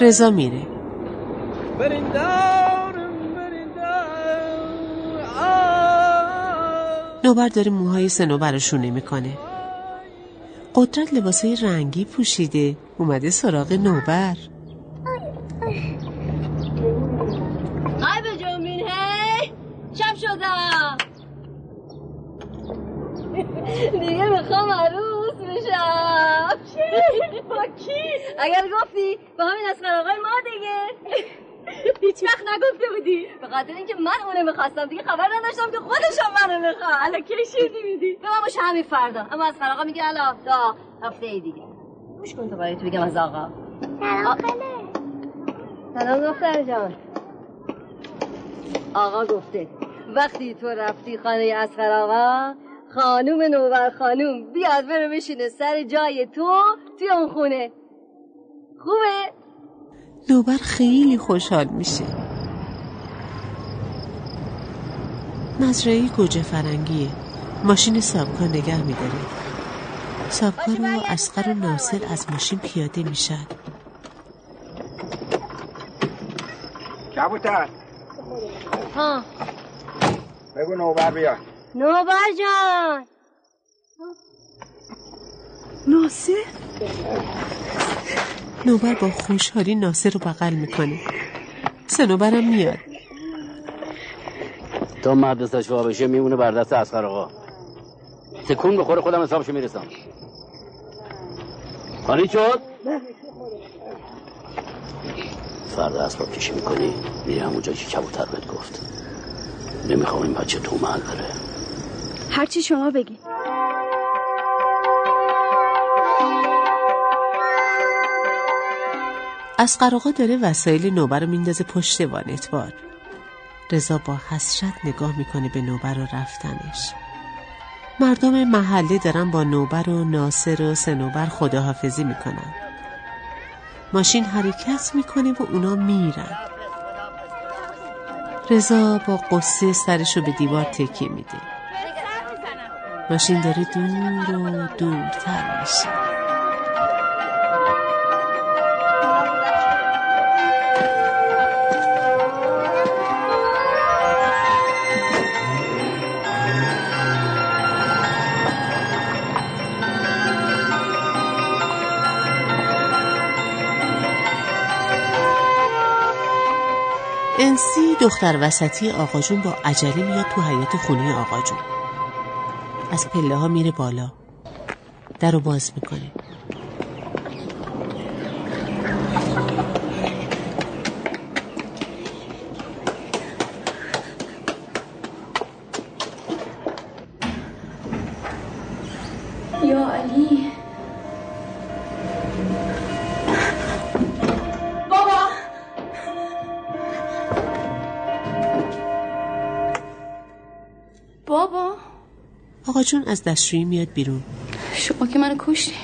رضا میره. نوبر داره موهای سنوبر رو شونه می‌کنه. قدرت لباسای رنگی پوشیده. اومده سراغ نوبر ای به جنبین هی شب شدم. دیگه می‌خوام عروس بشم. با کی؟ اگر گفتی با همین از آقای ما دیگه. هیچ وقت نگفته بودی. به خاطر اینکه من اونو می‌خواستم. دیگه خبر نداشتم که خودشم منو می‌خواد. الان کی شیردی میدی؟ به من باشه همین فردا. اما از آقا میگه الان تا هفته ای دیگه. گوش کن تو برای تو بگم از آقا. سلام خاله. سلام دختر جان. آقا گفته. وقتی تو رفتی خانه اسخر آقا خانوم نوبر خانوم بیاد بره بشینه سر جای تو توی اون خونه. خوبه؟ نوبر خیلی خوشحال میشه. مزرعه گوجه فرنگیه. ماشین سابکا نگه میداره. سابکا رو اسقر و ناصر از ماشین پیاده میشن. کبوتر. ها. بگو نوبر بیا. نوبر جان. ناصر؟ نوبر با خوشحالی ناصر رو بغل می‌کنه. سنوبرم میاد. تا مدرسه شوا بشه میمونه بر دست اسخر آقا. تکون بخوره خودم حسابشو می‌رسم. خالی شد؟ فردا اسباب کشی می‌کنی. میری همونجا که کبوتر بهت گفت. نمی‌خوام این بچه تو محل بره. هرچی شما بگی. اسقر آقا داره وسایل نوبر رو میندازه پشت وانتبار رضا با حسرت نگاه می‌کنه به نوبر و رفتنش. مردم محله دارن با نوبر و ناصر و سنوبر خداحافظی می‌کنن. ماشین حرکت می‌کنه و اونا میرن. رضا با قصه سرشو به دیوار تکیه میده ماشین داره دور و دورتر میشه. انسی دختر وسطی آقا جون با عجله میاد تو حیات خونه آقا جون. از پله ها میره بالا. در رو باز می‌کنه. از دستشویی میاد بیرون. شما که منو کشتین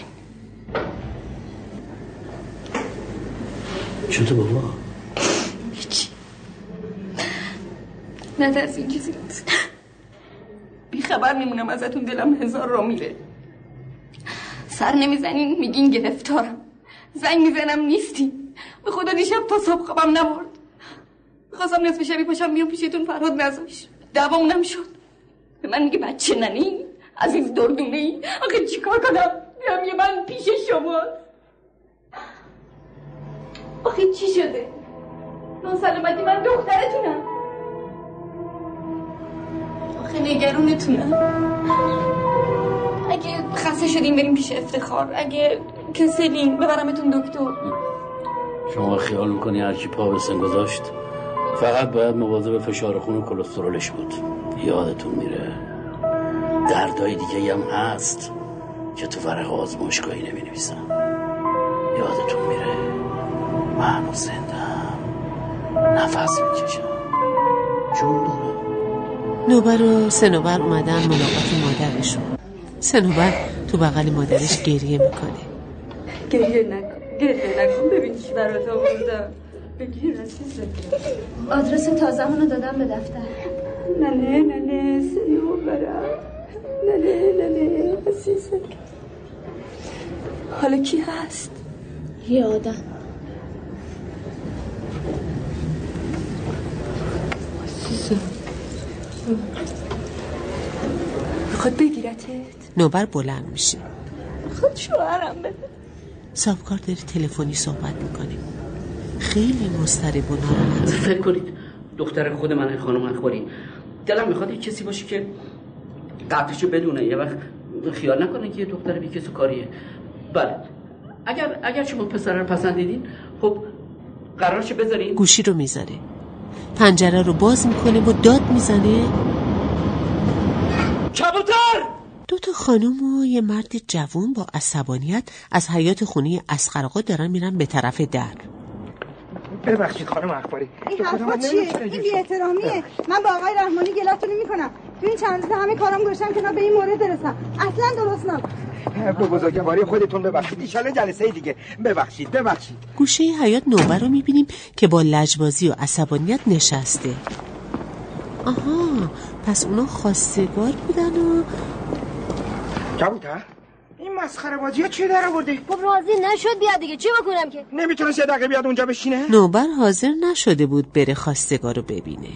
چطور بابا؟ هیچی. نه از این چیزی نیست. بی خبر میمونم ازتون دلم هزار را میره. سر نمی‌زنین میگین گرفتارم زنگ می‌زنم نیستی. به خدا دیشب تا صبح خوابم نبرد. خواستم نصف شبی پاشم بیام پیشتون فراد نذاشت. دوامونم شد. به من میگه بچه ننی. عزیز دردونه ای؟ آخه چیکار کنم؟ بیام من پیش شما. آخه چی شده؟ ناسلامتی من دخترتونم. آخه نگرونتونم. اگه خسته شدیم بریم پیش افتخار. اگه کسلین ببرمتون دکتر. شما خیال می‌کنی هرچی پا به گذاشت؟ فقط باید مواظب فشار خون و کلسترولش بود. یادتون میره. دردای دیگه هم هست که تو ورق آزمایشگاهی نمی نویسن یادتون میره؟ من و زندم نفس می‌کشم. جون دارم نوبر و سنوبر اومدن ملاقات مادرشون. سنوبر تو بغل مادرش گریه می‌کنه. گریه نکن گریه نکن. ببین چی برات آوردم. بگیر آدرس تازمون رو دادم به دفتر. نه نه نه نه سریع برم نه نه نه نه عزیزم. حالا کی هست؟ یه آدم. می‌خواد بگیرتت؟ نوبر بلند میشه. خود شوهرم بده. سابکار داره تلفنی صحبت می‌کنه. خیلی مضطرب و ناراحت. فکر کنید دختر خود من خانم اخباری. دلم می‌خواد یه کسی باشه که قبلشو بدونه. یه وقت خیال نکنه که یه دختر بی کس و کاریه. بله. اگر اگر شما پسر رو پسندیدین خب قرارش بذارین. گوشی رو می‌ذاره پنجره رو باز می‌کنه و داد می‌زنه. کبوتر! دو تا خانم و یه مرد جوون با عصبانیت از حیات خونه اسقر دارن میرن به طرف در. ببخشید خانم اخباری. این حرفا چیه؟ این بی احترامیه من با آقای رحمانی گلاتونی می‌کنم. تو این چند روز همه کارام گذاشتم که به این مورد برسم اصلا درست نبود. به بزرگواری خودتون ببخشید. ایشالا جلسه دیگه. ببخشید ببخشید. گوشه حیات نوبر رو می‌بینیم که با لجبازی و عصبانیت نشسته. آها پس اونا خواستگار بودن و کبوتر؟ این مسخره بازی ها چی در آورده؟ خب راضی نشد بیاد دیگه. چی بکنم که؟ نمی‌تونست یه دقیقه بیاد اونجا بشینه؟ نوبر حاضر نشده بود بره خواستگار رو ببینه.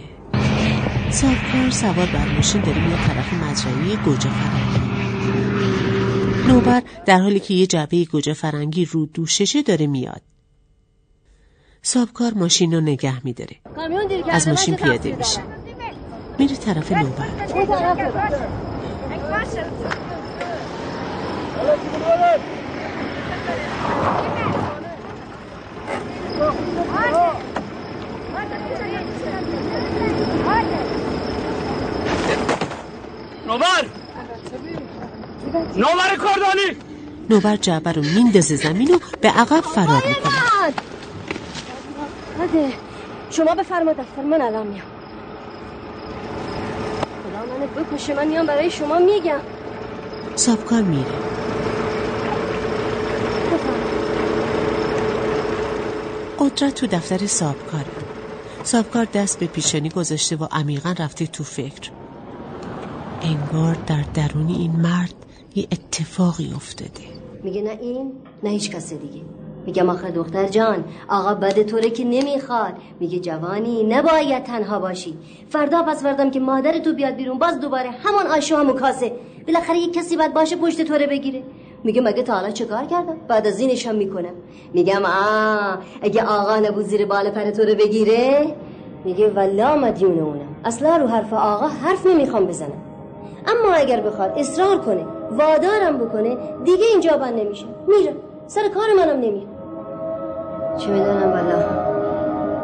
سابکار سوار بر ماشین داره میاد طرف مزرعه گوجه فرنگی. نوبر در حالی که یه جعبه گوجه فرنگی رو دوششه داره میاد. سابکار ماشین رو نگه میداره. از ماشین پیاده میشه. میره طرف نوبر نوبر. نوبر کردانی نوبر جعبه رو میندازه زمین و به عقب فرار می‌کنه. بده. شما بفرما دفتر من الان میام. خدا منو بکشه من میام برای شما میگم. سابکار میره. قدرت تو دفتر سابکاره سابکار دست به پیشانی گذاشته و عمیقا رفته تو فکر. انگار در درون این مرد یه اتفاقی افتاده. میگه نه این نه هیچ کس دیگه. میگم آخه دختر جان آقا بد طوره که نمی‌خواد. میگه جوانی نباید تنها باشی. فردا پس فردام که مادر تو بیاد بیرون باز دوباره همان آشو همون کاسه. بالاخره یک کسی باید باشه پشت طوره بگیره. میگه مگه تا حالا چه کار کردم؟ بعد از اینش هم می‌کنم. میگم آه اگه آقا نبود زیر بال پر طوره بگیره؟ میگه ولا مدیون اونم. اصلا رو حرف آقا حرف نمی‌خوام بزنم. اما اگر بخواد اصرار کنه وادارم بکنه دیگه اینجا بند نمیشه. میرم. سر کار منم نمیاد. چه می‌دونم والا؟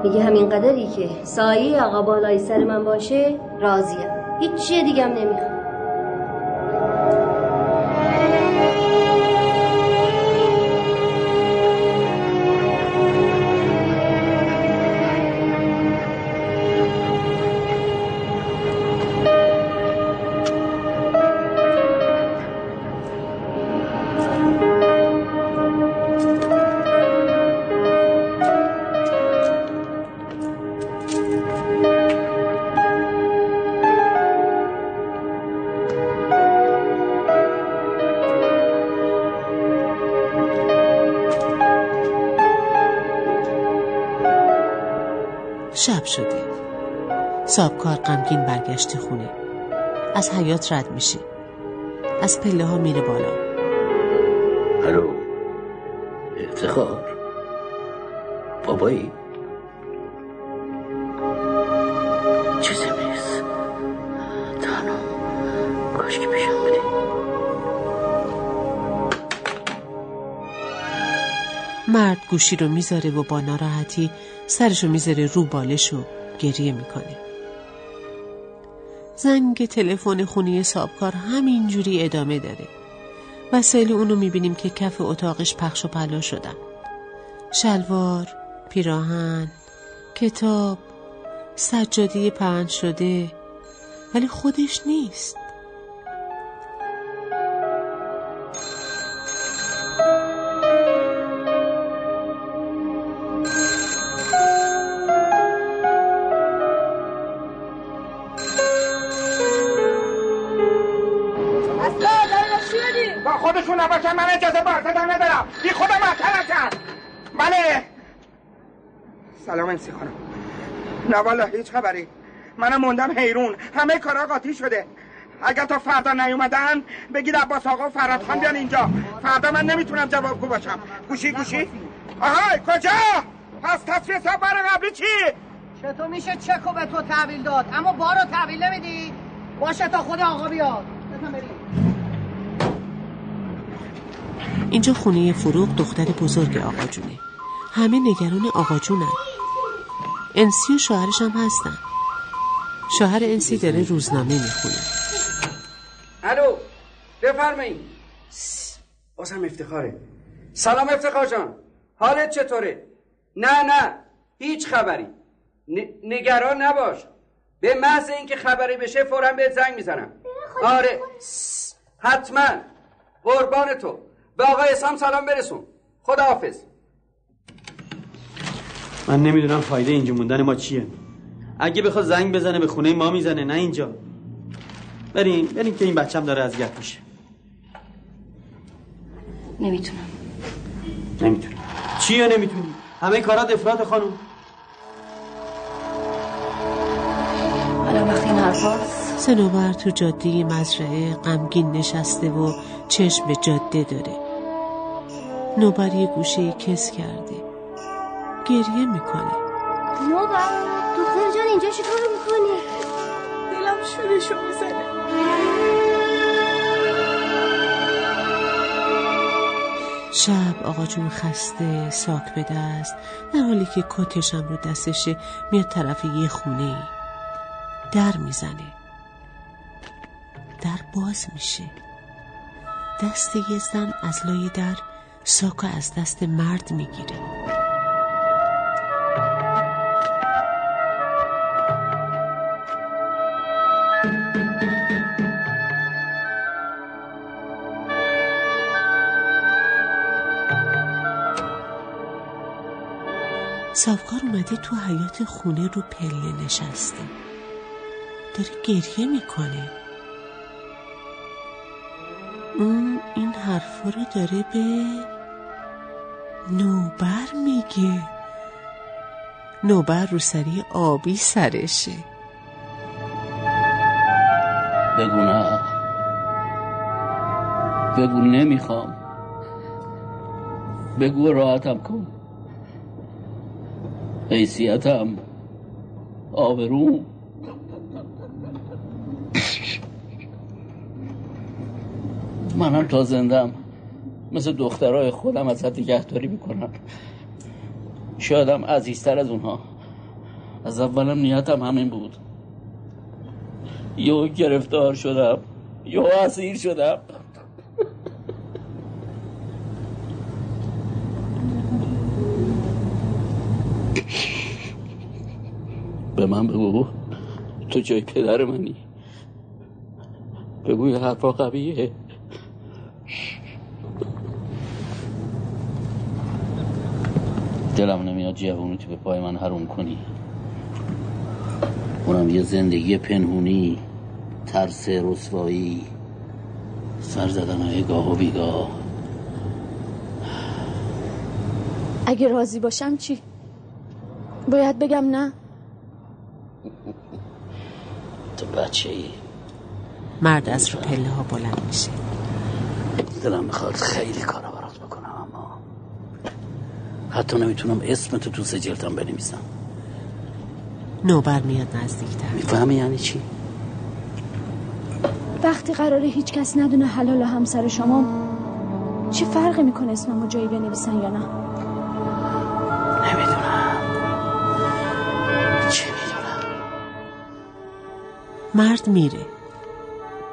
میگه همین قدری که سایه آقا بالای سر من باشه راضیم. هیچ چیه دیگه هم نمی‌خوام. سابکار غمگین برگشته خونه. از حیات رد میشه از پله ها میره بالا. الو افتخار. بابایی؟ چیزی نیست. تنها. کاش که پیشم مرد گوشی رو می‌ذاره و با ناراحتی سرشو می‌ذاره رو بالش و گریه می‌کنه. زنگ تلفن خونی سابکار همینجوری ادامه داره وسایل اونو می‌بینیم که کف اتاقش پخش و پلا شدن. شلوار، پیراهن، کتاب، سجادی پهن شده. ولی خودش نیست. سلام انسی خانم نه والا هیچ خبری. منم موندم حیرون. همه کارا قاطی شده. اگر تا فردا نیومدن بگید عباس آقا و فراد خان بیان اینجا. فردا من نمی‌تونم جوابگو باشم. گوشی گوشی. آهای کجا؟ پس تصفیه حساب بار قبلی چی؟ چطور میشه چکو به تو تحویل داد؟ اما بارو تحویل نمیدی؟ باشه تا خود آقا بیاد. بزن بریم. اینجا خونه فروغ دختر بزرگ آقا جونه. همه نگران آقا جونن. انسی و شوهرش هم هستن. شوهر انسی داره روزنامه می‌خونه. الو بفرمایید بازم افتخاره. سلام افتخار جان. حالت چطوره؟ نه نه هیچ خبری. نگران نباش. به محض اینکه خبری بشه فورا بهت زنگ می‌زنم. آره. حتما. قربان تو. به آقای اسام سلام برسون. خدا حافظ من نمی‌دونم فایده اینجا موندن ما چیه. اگه بخواد زنگ بزنه به خونه ما می‌زنه نه اینجا. بریم بریم که این بچم داره اذیت میشه. نمی‌تونم. نمی‌تونم چیه نمی‌تونی؟ همه کارات افراد خانم. حالا وقتی این حرفاست سنوبر تو جاده مزرعه غمگین نشسته و چشم به جاده داره. نوبر یه گوشه کس کرده. گریه می‌کنه. نوبر دختر جان اینجا چطور می‌کنی؟ دلم شورشو می‌زنه. شب آقا جون خسته ساک به دست. در حالی که کتشم رو دستشه میاد طرف یه خونه در می‌زنه. در باز میشه. دست یه زن از لای در ساکو از دست مرد می‌گیره. صافکار اومده تو حیات خونه رو پله نشسته. داره گریه می‌کنه. اون این حرفا رو داره به نوبر میگه. نوبر رو سری آبی سرشه. بگو نه. بگو نمی‌خوام. بگو راحتم کن. حیثیتم. آبروم منم تا زندم مثل دخترای خودم ازت نگهداری می‌کنم. شایدم عزیزتر از اونها. از اولم نیتم همین بود. یو گرفتار شدم. یو اسیر شدم. من بگو تو جای پدر منی. بگو یه حرفا قویه. دلم نمیاد جوونی به پای من حروم کنی. اونم یه زندگی پنهونی ترس رسوایی سر زدن های گاه و بیگاه. اگه راضی باشم چی؟ باید بگم نه؟ تو بچه ای مرد از رو پله ها بلند میشه. دلم می‌خواد خیلی کارا برات بکنم اما حتی نمی‌تونم اسمتو تو سجلتم بنویسم. نوبر میاد نزدیکتر. می‌فهمی یعنی چی؟ وقتی قراره هیچ کس ندونه حلال همسر شما چه فرقی می‌کنه اسممو جایی بنویسن یا نه؟ مرد میره.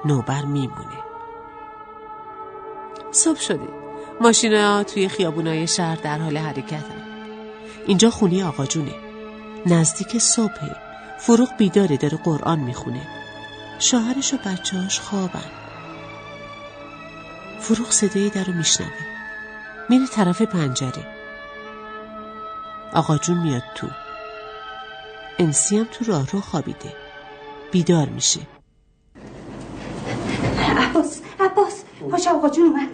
نوبر میمونه. صبح شده. ماشینا توی خیابونای شهر در حال حرکتن. اینجا خونه آقا جونه. نزدیک صبحه. فروغ بیداره داره قرآن می‌خونه. شوهرش و بچهاش خوابن. فروغ صدای در رو میشنوه. میره طرف پنجره. آقا جون میاد تو. انسی هم تو راه رو خوابیده. بیدار میشه. عباس عباس پاشا آقا جون اومد.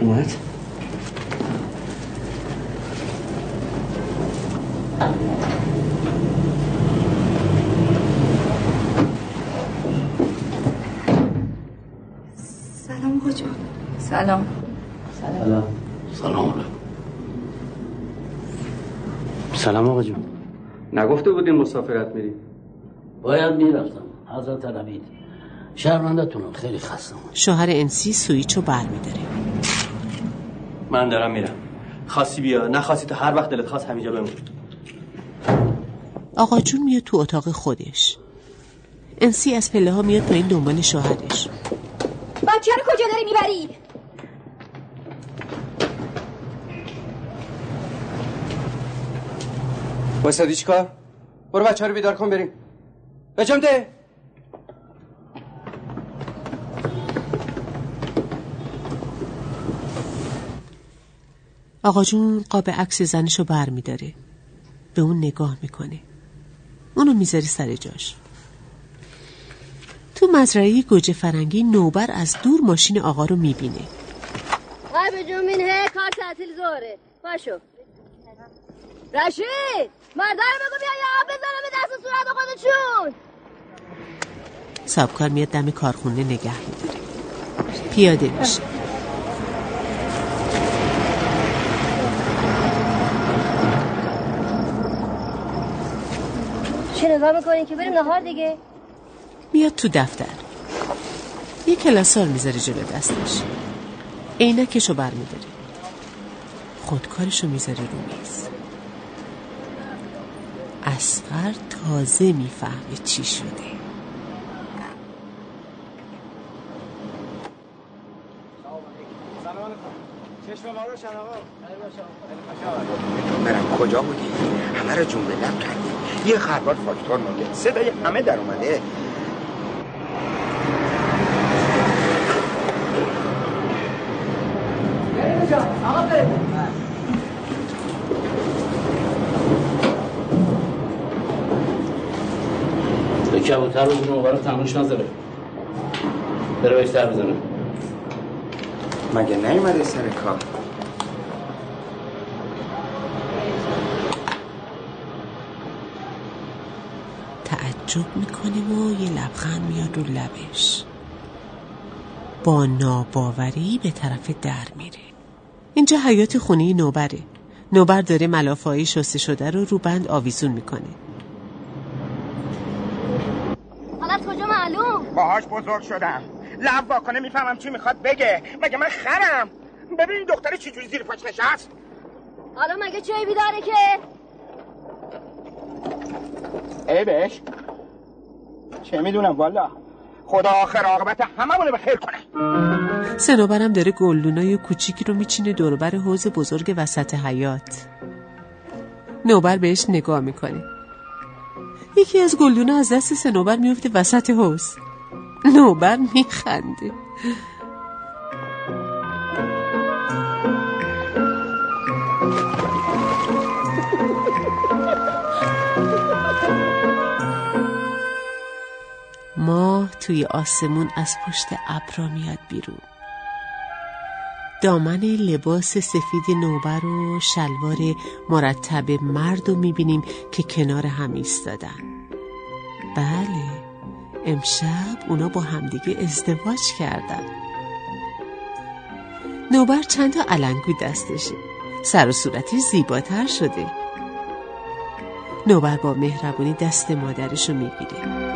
اومد؟ سلام آقا جون. سلام. سلام. سلام. سلام آقا جون. نگفته بودین مسافرت میری باید می‌رفتم. حضرت الامید شرمندتونم خیلی خستم. شوهر انسی سویچو بر میداره من دارم میرم. خاصی بیا. نخواستی تا هر وقت دلت خواست همینجا بمون. آقا جون میاد تو اتاق خودش. انسی از پله ها میاد پایین دنبال شوهرش. بچه رو کجا داری می‌بری؟ واسدی چیکار برو بچه رو بیدار کن بریم. بجام ده. آقا جون قاب عکس زنشو بر میداره به اون نگاه می‌کنه. اونو می‌ذاره سر جاش. تو مزرعه گوجه فرنگی نوبر از دور ماشین آقا رو می‌بینه. به جون کار تعطیل زوره باشو. رشید! مرده رو بگو بیا یا آب بزنم به دست صورت خودشون سابکار میاد دم کارخونه نگه میداره. پیاده میشه. چه نگاه می‌کنین که بریم نهار دیگه؟ میاد تو دفتر. یه کلاسال می‌ذاره جلو دستش. عینکشو بر میداره خودکارشو می‌ذاره رو میز. اسقر تازه می‌فهمه چی شده. برم کجا بودی؟ همه رو جون به لب کردی. یه خربار فاکتور مونده. صدای همه در اومده. کبوتر رو اون رو تموش نذاره. بره بهش در بزنه. مگه نیومده سر کار؟ تعجب می‌کنه و یه لبخند میاد رو لبش. با ناباوری به طرف در میره. اینجا حیات خونه نوبره. نوبر داره ملافه شسته شده رو رو بند آویزون می‌کنه حالت کجا معلوم. باهاش بزرگ شدم. لب واکنه می‌فهمم چی می‌خواد بگه. مگه من خرم؟ ببین این دختره چجوری زیر پاش نشست؟ حالا مگه چه عیبی داره که؟ عیبش چه می‌دونم والا. خدا آخر عاقبت هممونه به خیر کنه. سنوبرم داره گلدونای کوچیکی رو میچینه دوربر حوز بزرگ وسط حیات نوبر بهش نگاه می‌کنه. یکی از گلدونا از دست سنوبر میفته وسط حوز نوبر میخنده. ماه توی آسمون از پشت ابرا میاد بیرون. دامن لباس سفید نوبر و شلوار مرتب مرد رو می‌بینیم که کنار هم ایستادن. بله امشب اونا با همدیگه ازدواج کردن. نوبر چند تا علنگو دستشه. سر و صورتش زیباتر شده. نوبر با مهربونی دست مادرش رو می‌گیره.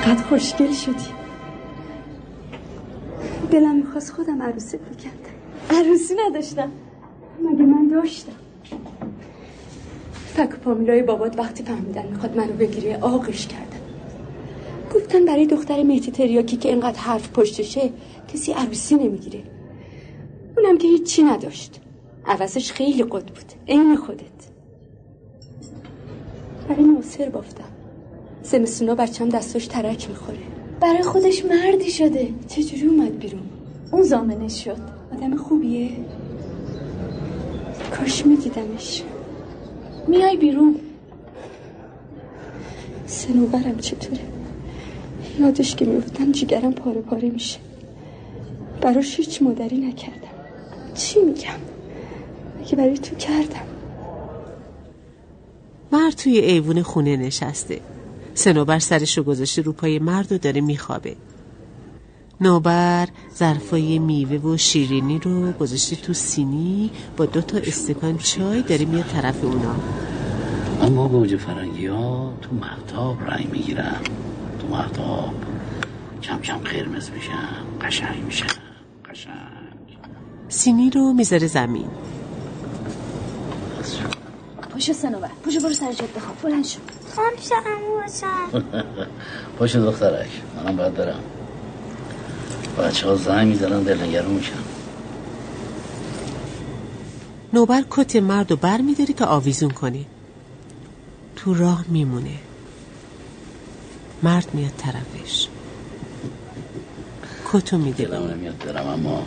چقدر خوشگل شدی. دلم می‌خواست خودم عروست بکردم عروسی نداشتم. مگه من داشتم؟ فک و پامیلای بابات وقتی فهمیدن می‌خواد منو بگیره آقش کردن. گفتن برای دختر مهدی تریاکی که اینقدر حرف پشتشه کسی عروسی نمی‌گیره. اونم که هیچی نداشت. عوضش خیلی قد بود. عین خودت. برای ناصر بافتم. زمستونا بچم دستاش ترک می‌خوره. برای خودش مردی شده. چجوری اومد بیرون؟ اون زامنش شد. آدم خوبیه. کاش میدیدمش. میای بیرون. سنوبرم چطوره؟ یادش که میفتن جیگرم پاره پاره میشه. براش هیچ مادری نکردم. چی میگم؟ اگه برای تو کردم. مرد توی ایوون خونه نشسته. سنوبر سرش رو گذاشته رو پای مرد و داره میخوابه. نوبر ظرفای میوه و شیرینی رو گذاشته تو سینی با دو تا استکان چای داره میاد طرف اونا. اما گوجه فرنگی ها تو محتاب رنگ می‌گیرن. تو محتاب کم کم قرمز میشن قشنگ میشن قشنگ. سینی رو می‌ذاره زمین. پاشو سنوبر. پاشو برو سر جد بخواب بلند شو. خام شدم باشم. پاش دخترک. منم باید برم. بچه ها زنگ می‌زنن دلنگرون میشن نوبر کت مرد و بر میداره که آویزون کنه تو راه میمونه. مرد میاد طرفش. کتو میده دلم نمیاد برم اما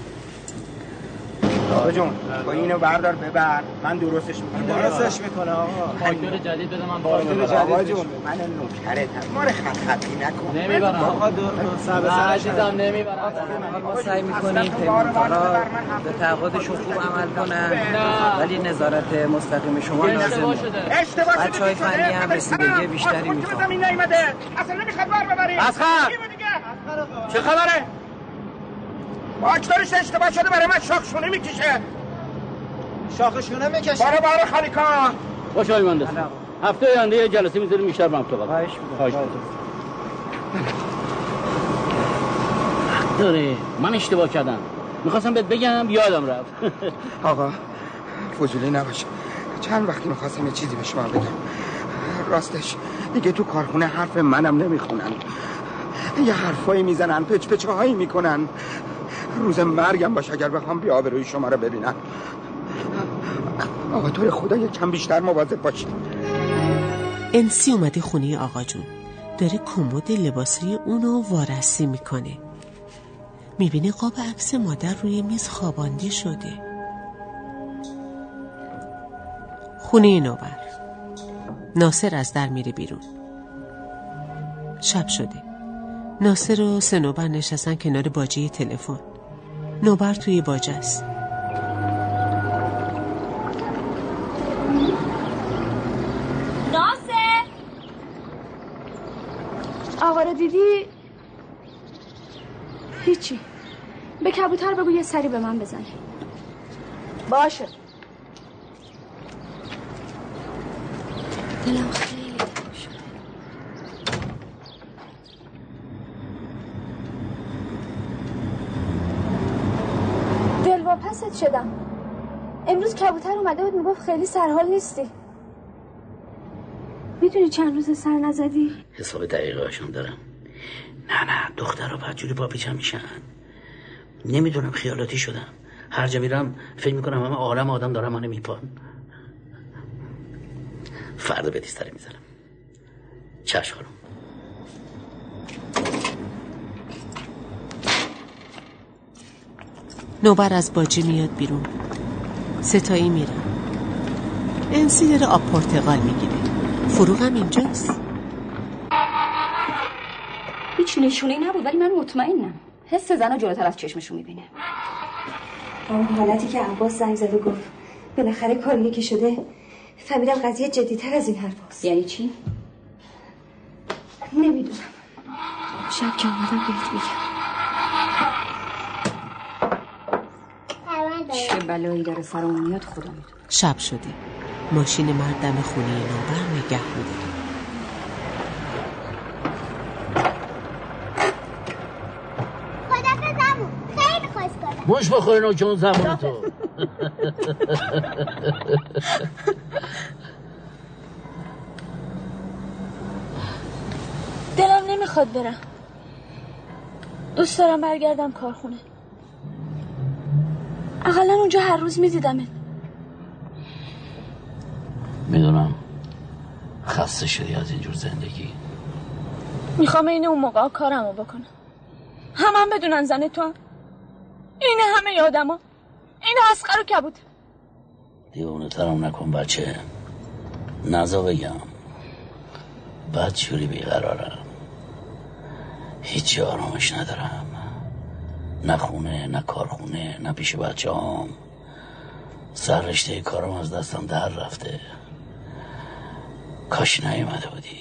آقا جون با اینو بردار ببر. من درستش می‌کنم. درستش می‌کنه آقا. فاکتور جدید بده من فاکتور جدید آقا جون من نوکرتم. ما رو خط خطی نکن. نمی‌برم. آقا دو سر عزیزم نمی‌برم. ما سعی می‌کنیم پیمانکارا به تعهدشون خوب عمل کنن. ولی نظارت مستقیم شما لازمه. بچه های فنی هم رسیدگی بیشتری می‌خوان اصلا نمی‌خواد بار ببریم. اسخر! چه خبره؟ فاکتورش اشتباه شده برای من شاخشونه می‌کشه. شاخشونه می‌کشه؟ بارو بارو خالیکان باش آقای مهندس هفته آینده یه جلسه می‌ذاریم بیشتر من تو خواهش خواهش داره من اشتباه کردم. می‌خواستم بهت بگم یادم رفت. آقا فضولی نباشه. چند وقتی می‌خواستم یه چیزی به شما بگم. راستش دیگه تو کارخونه حرف منم نمی‌خونن. یه حرفایی می‌زنن پچ پچه هایی می‌کنن. روز مرگم باشه اگر بخوام بیا روی شما رو ببینن آقا تو خدا یک کم بیشتر مواظب باشید. انسی اومده خونه آقا جون. داره کمد لباسی اونو وارسی می‌کنه. می‌بینه قاب عکس مادر روی میز خوابانده شده. خونه نوبر. ناصر از در میره بیرون. شب شده. ناصر و سنوبر نشستن کنار باجه تلفن. نوبر توی باجه است. ناصر! آقا رو دیدی؟ هیچی. به کبوتر بگو یه سری به من بزنه باشه. دلم خیلی تنگ شده دلواپست شدم امروز کبوتر اومده بود می‌گفت خیلی سرحال نیستی. می‌دونی چند روز سر نزدی؟ حساب دقیقه هاشون دارم. نه نه دخترها باید جوری پاپیچم میشن. نمی‌دونم خیالاتی شدم. هر جا میرم فکر می‌کنم همه عالم آدم دارم منو میپان فردا به تیستره می‌زنم. چشم خانم نوبر از باجه میاد بیرون. ستایی میرن انسی داره آب پرتقال می‌گیره. فروغ هم اینجاست. هیچ نشونی نبود ولی من مطمئنم. حس زن جلوتر از چشمشون می‌بینه. اون حالتی که عباس زنگ زد و گفت. بالاخره کار که شده فهمیدم قضیه جدیتر از این حرف هست. یعنی چی؟ نمی‌دونم. شب که آمدم بهت میگم. چه بلایی داره سرمون میاد خدا می‌دونه. شب شده. ماشین مرد دم خونه نوبر نگه میداره خدا زمون خیلی خوش کنم مش بخوری نوچون زمان تو. دلم نمی‌خواد برم. دوست دارم برگردم کارخونه. اقلا اونجا هر روز میدیدمت. می‌دونم. خسته شدی از اینجور زندگی. می‌خوام این اون موقع کارمو بکنم. همه هم بدونن زن تو هم. این همه یادم ها این اسقر و کبود. دیوونه ترم نکن بچه. نزا بگم. بد جوری بیقرارم هیچی آرامش ندارم. نه خونه نه کارخونه نه پیش بچه هم سر رشته کارم از دستم در رفته. کاش نیومده بودی.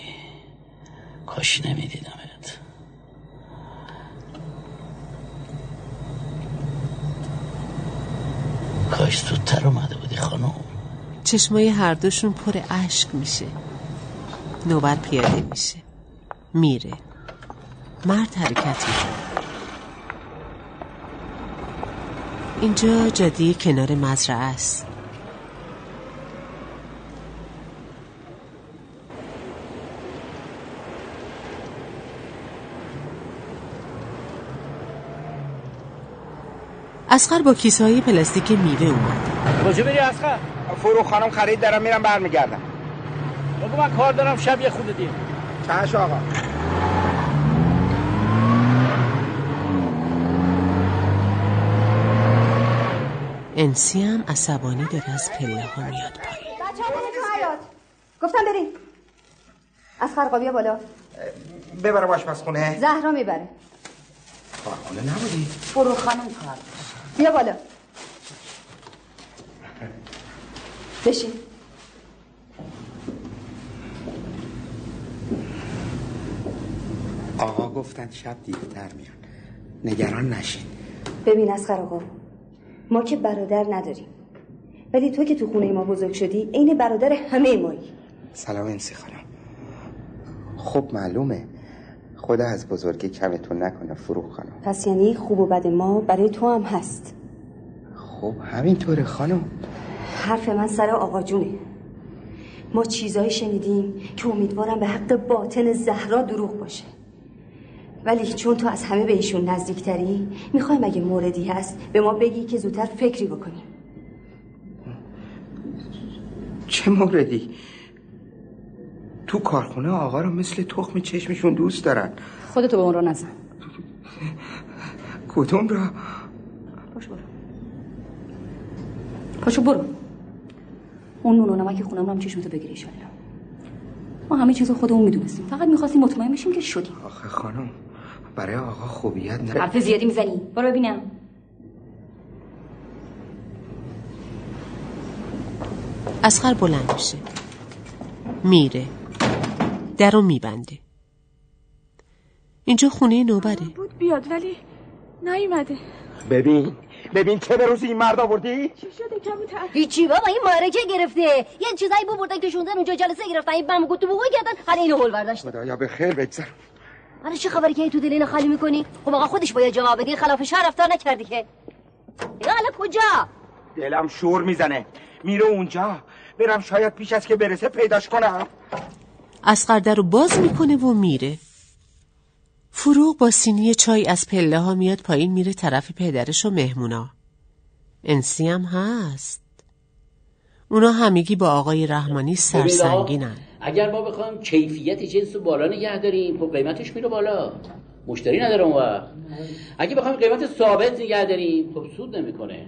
کاش نمیدیدمت. کاش زودتر اومده بودی خانم. چشمای هر دوشون پر اشک میشه. نوبر پیاده میشه. میره. مرد حرکت می‌کنه. اینجا جاده کنار مزرعه است. اسخر با کیسه های پلاستیک میوه اومد. کجا بری اسخر فرو خانم خرید دارم میرم برمیگردم. بگو من کار دارم شب یه خود دیر. چش آقا. انسی هم عصبانی داره از پله ها میاد پایین. بچه ها تو حیات گفتم بریم. از بیا بالا. ببرم آشپزخونه زهرا می‌بره. کارخونه نبودی؟ فرو خانم کار. بیا بالا. بشین. آقا گفتن شب دیرتر میان. نگران نشین. ببین از آقا ما که برادر نداریم. ولی تو که تو خونه ما بزرگ شدی عین برادر همه مایی. سلام انسی خانم. خب معلومه. خدا از بزرگی کمتون نکنه فروغ خانم. پس یعنی خوب و بد ما برای تو هم هست. خب همینطوره خانم. حرف من سر آقا جونه. ما چیزایی شنیدیم که امیدوارم به حق باطن زهرا دروغ باشه. ولی چون تو از همه بهشون نزدیکتری می‌خوایم اگه موردی هست به ما بگی که زودتر فکری بکنیم. چه موردی؟ تو کارخونه آقا رو مثل تخم چشمشون دوست دارن. خودتو به اون رو نزن. کدوم را؟ پاشو برو. پاشو برو. اون نون و نمک خونم رو هم چشمتو بگیری شاید ما همه چیزو خودمون می‌دونستیم. فقط می‌خواستیم مطمئن بشیم که شدیم. آخه خانم برای آقا خوبیت نه. حرف زیادی می‌زنی. برو ببینم. اسخر بلند میشه. میره. در رو میبنده. اینجا خونه نوبره. بود بیاد ولی نیومده. ببین ببین چه به روز این مرد آوردی؟ چی شده کبوتر؟ هیچی بابا این مارکه گرفته. یه چیزایی بردن که شوندن اونجا جلسه گرفتن. این بم گوتو بوگو کردن. حالا اینو هول برداشت. خدایا به خیر بگذر. حالا چه خبری که تو دل اینو خالی می‌کنی؟ خب آقا خودش باید جواب بدی خلاف شهر رفتار نکردی که. حالا کجا؟ دلم شور می‌زنه. میره اونجا. برم شاید پیش از که برسه پیداش کنم. اسقر در رو باز می‌کنه و میره. فروغ با سینی چای از پله ها میاد پایین میره طرف پدرش و مهمونا. انسی هم هست. اونا همگی با آقای رحمانی سرسنگینن. اگر ما بخوایم کیفیت جنس رو بالا نگه داریم خب قیمتش میره بالا. مشتری نداره اون وقت. اگه بخوایم قیمت ثابت نگه داریم خب سود نمی‌کنه.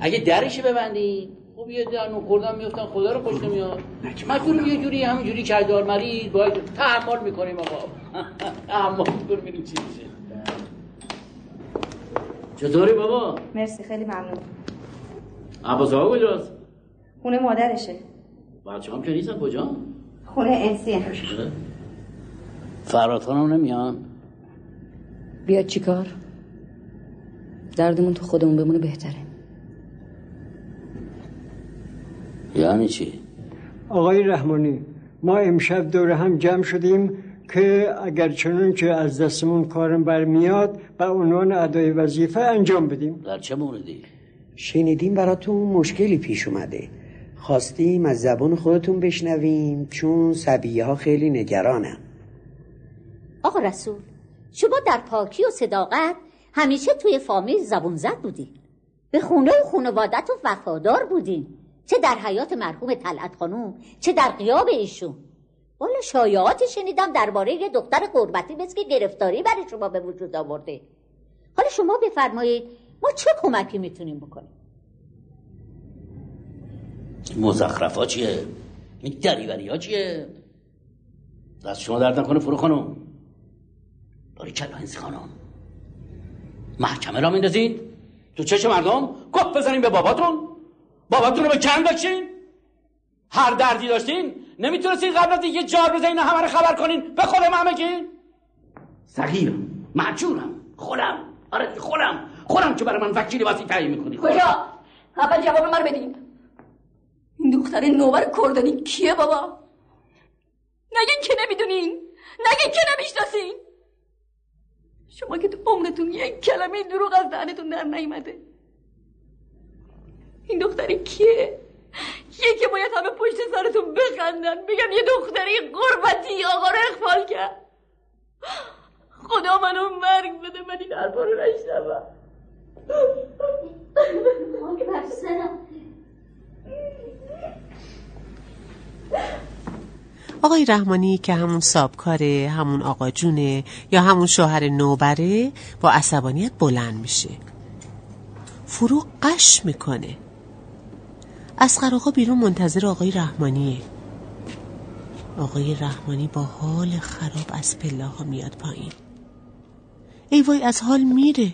اگه درش ببندیم خب یه در خوردن میفتن خدا رو خوش نمیاد. مجبوریم یه جوری همین جوری کردار مریض باید تحمل می‌کنیم آقا. تحمل می‌کنیم میریم چی میشه. چطوری بابا؟ مرسی خیلی ممنون. عباس آقا کجاست؟ خونه مادرشه. بچه هم که نیستن کجا؟ خونه انسی فراد خانم نمیان؟ بیاد چیکار دردمون تو خودمون بمونه بهتره. یعنی چی؟ آقای رحمانی ما امشب دور هم جمع شدیم که اگر چنون که از دستمون کارم برمیاد به عنوان ادای وظیفه انجام بدیم. در چه موردی؟ شنیدیم براتون مشکلی پیش اومده. خواستیم از زبان خودتون بشنویم چون سبیه ها خیلی نگرانم آقا رسول شما در پاکی و صداقت همیشه توی فامیل زبون زد بودین. به خونه و خانوادت و وفادار بودین. چه در حیات مرحوم طلعت خانوم چه در قیاب ایشون. والا شایعاتی شنیدم درباره یه دختر قربتی مثل که گرفتاری برای شما به وجود آورده. حالا شما بفرمایید ما چه کمکی می‌تونیم بکنیم؟ مزخرفا چیه؟ این دریوری ها چیه؟ دست شما درد نکنه فرو خانم. باری کلا انسی خانم. محکمه را میندازید تو چش مردم گفت بزنیم به باباتون. باباتون رو به کم داشتین هر دردی داشتین نمی‌تونستین قبل از یه جار بزنین همه رو خبر کنین. به خودم همه گین صغیرم معجورم خودم آره خودم خودم که برای من وکیل واسی تعیین می‌کنی. کجا؟ اول جواب من بدین. این دختر نوبر کردانی کیه بابا؟ نگین که نمی‌دونین. نگین که نمی‌شناسین. شما که تو عمرتون یک کلمه دروغ از دهنتون در نیومده. این دختری کیه؟ یکی باید همه پشت سرتون بخندن. بگم یه دختری قربتی آقا رو اخفال کرد. خدا منو مرگ بده من این حرفا رو نشنوم. آقای رحمانی که همون سابکاره همون آقا جونه یا همون شوهر نوبره با عصبانیت بلند میشه. فرو قش می‌کنه. اسقر آقا بیرون منتظر آقای رحمانیه. آقای رحمانی با حال خراب از پله ها میاد پایین. ای وای از حال میره.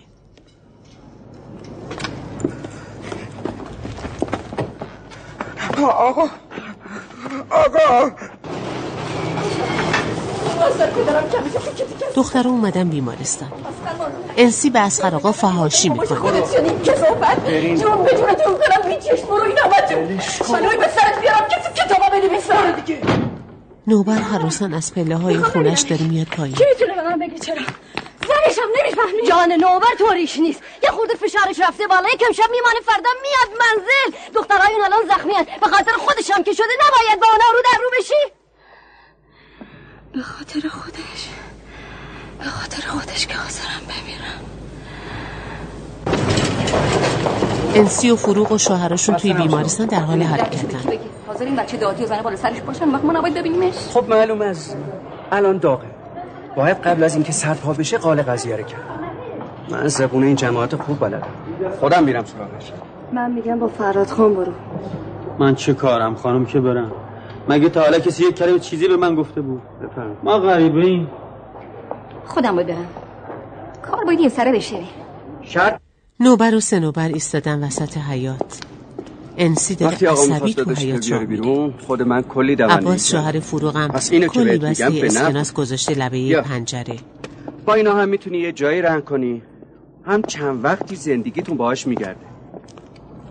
آقا آقا. دختر اومدن بیمارستان. انسی به اسقر آقا فهاشی می‌کنه. جون به جون جون کنم هیچ چشم برو این آمد به سرت بیارم کسی کتابا بنویسه. دیگه. نوبر حراسان از پله های خونش داره میاد پایین. کی می‌تونه به من بگه چرا؟ زنشم نمی‌فهمی. جان نوبر طوریش نیست. یه خورده فشارش رفته بالا یکم شب میمانه فردا میاد منزل. دخترای این الان زخمی هست به خاطر خودشم که شده نباید با اونا رو در رو بشی. به خاطر خودش. به خاطر خودش که حاضرم بمیرم. انسی و فروغ و شوهرشون توی بیمارستان در حال حرکتن حاضر این بچه دادی و زنه بالا سرش باشن وقت ما نباید ببینیمش. خب معلوم از الان داغه. باید قبل از اینکه سرپا بشه قال قضیه رو کرد. من زبونه این جماعت خوب بلدم. خودم میرم سراغش. من میگم با فراد خان برو. من چه کارم خانم که برم؟ مگه تا حالا کسی یک کلمه چیزی به من گفته بود؟ بفهم ما غریبه این خودم باید برم کار باید یه سره بشه شرط نوبر و سنوبر ایستادن وسط حیات انسی داره عصبی تو حیات بیرون خود من کلی دوندگی عباس. شوهر فروغم. پس اینو کلی به نفع. اسکناس گذاشته لبه یا. پنجره. با اینا هم می‌تونی یه جایی رنگ کنی. هم چند وقتی زندگیتون باهاش میگرده.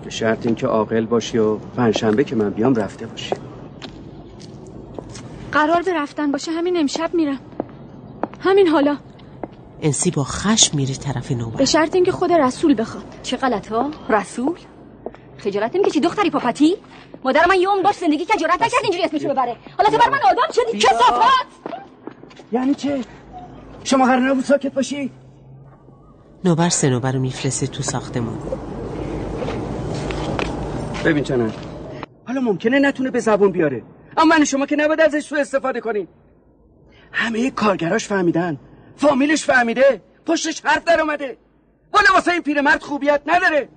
به شرط اینکه عاقل باشی و پنجشنبه که من بیام رفته باشی. قرار به رفتن باشه همین امشب میرم. همین حالا. انسی با خشم میره طرف به نوبر شرط اینکه خود رسول بخواد. چه غلط ها؟ رسول؟ خجالت نمی‌کشی دختری پاپتی؟ مادر من یه عمر باش زندگی که جرأت نکرد اینجوری اسمشو ببره. حالا تو بر من آدم شدی؟ کسافت یعنی چه؟ شما قرار نبود ساکت باشی. نوبر سنوبر رو میفرسته تو ساختمون. ببین چنان. حالا ممکنه نتونه به زبون بیاره. اما من شما که نباید ازش سو استفاده کنیم. همه کارگراش فهمیدن. فامیلش فهمیده. پشتش حرف در اومده حالا واسه این پیرمرد خوبیت نداره.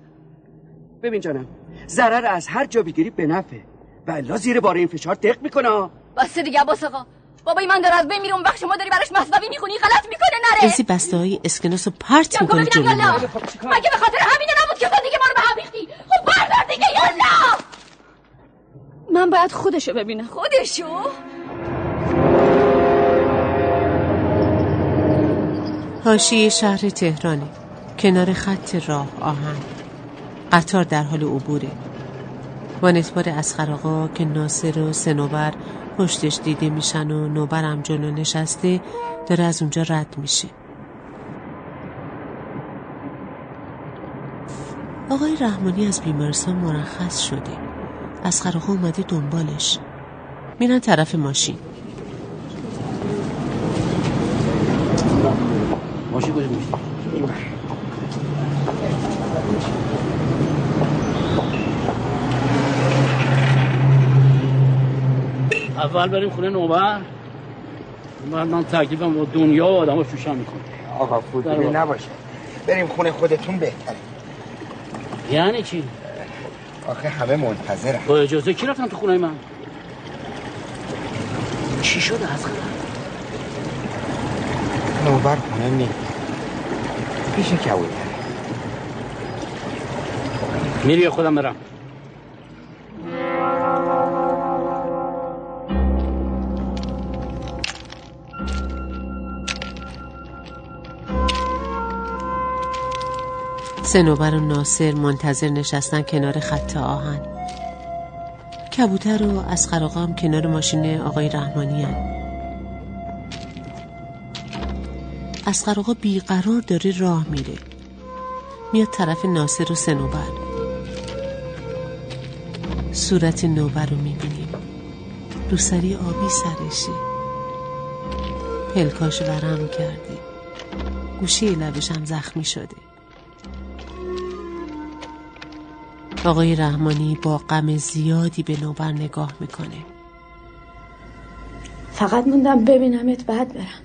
ببین جانم ضرر از هر جا بگیری به نفه و الا زیر بار این فشار دق می‌کنه. بس دیگه عباس آقا. بابای من داره از بین میره اون بخش ما داری براش مصنوی می‌خونی غلط می‌کنه نره. انسی بسته های اسکناس رو پرت می‌کنه جلو مگه به خاطر همینه نبود که زندگی ما رو به هم ریختی؟ خب بردار دیگه یالا. من باید خودشو ببینم. خودشو؟ حاشیه شهر تهرانه کنار خط راه آهن. قطار در حال عبوره. وانتبار اسخر آقا که ناصر و سنوبر پشتش دیده میشن و نوبرم جلو نشسته داره از اونجا رد میشه. آقای رحمانی از بیمارستان مرخص شده. از آقا اومده دنبالش. میرن طرف ماشین. ماشین کجا اول بریم خونه نوبر. من من تکلیفم با دنیا و آدم شوشم می‌کنم. آقا فوتولی نباشه. بریم خونه خودتون بهتره. یعنی چی؟ آخه همه منتظرم با اجازه کی رفتن تو خونه من؟ چی شده از خدا؟ نوبر خونه نی. پیش کبوتره. میری خودم برم؟ سنوبر و ناصر منتظر نشستن کنار خط آهن. کبوتر و از هم کنار ماشین آقای رحمانی هن. از بیقرار داره راه میره. میاد طرف ناصر و سنوبر صورت نوبر رو می‌بینیم. روسری آبی سرشه. پلکاش ورم گوشی لبش هم زخمی شده. آقای رحمانی با غم زیادی به نوبر نگاه می‌کنه. فقط موندم ببینمت بعد برم.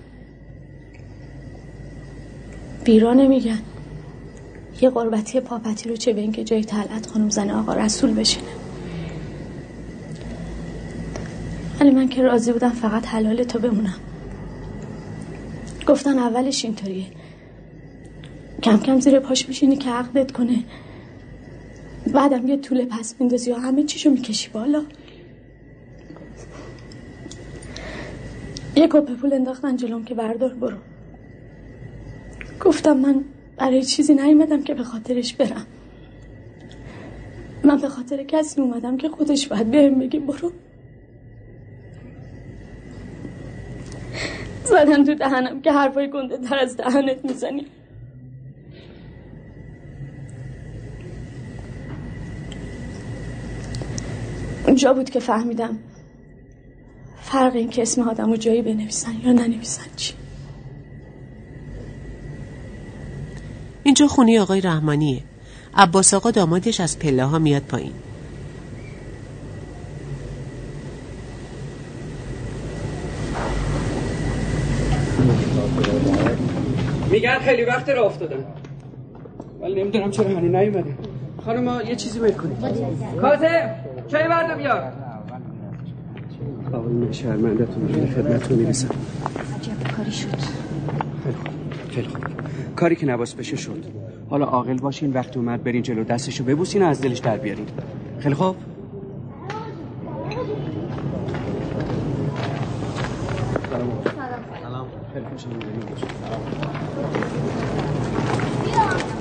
بیرا نمیگن. یه قربتی پاپتی رو چه به اینکه جای طلعت خانم زن آقا رسول بشینه. ولی من که راضی بودم فقط حلال تو بمونم. گفتن اولش اینطوریه. کم کم زیر پاش میشینی که عقدت کنه. بعدم یه طول پس میندازی یا همه چیشو می‌کشی بالا. یه کپه پول انداختن جلوم که بردار برو. گفتم من برای چیزی نیومدم که به خاطرش برم. من به خاطر کسی اومدم که خودش باید بهم بگه برو. زدن تو دهنم که حرفای گنده تر از دهنت می‌زنی. اونجا بود که فهمیدم فرق این که اسم آدم و جایی بنویسن یا ننویسن چی. اینجا خونی آقای رحمانیه. عباس آقا دامادش از پله ها میاد پایین. میگن خیلی وقت را افتادن. ولی نمی‌دونم چرا هنو نیومده. خانم یه چیزی می‌کنی کازم چای برده بیار. آقای شرمندتون رو خدمتتون می‌رسم. عجب کاری شد. خیلی خوب خیلی خوب. کاری که نواس بشه شد. حالا عاقل باشین وقت اومد برین جلو دستشو ببوسین و از دلش در بیارین. خیلی خوب.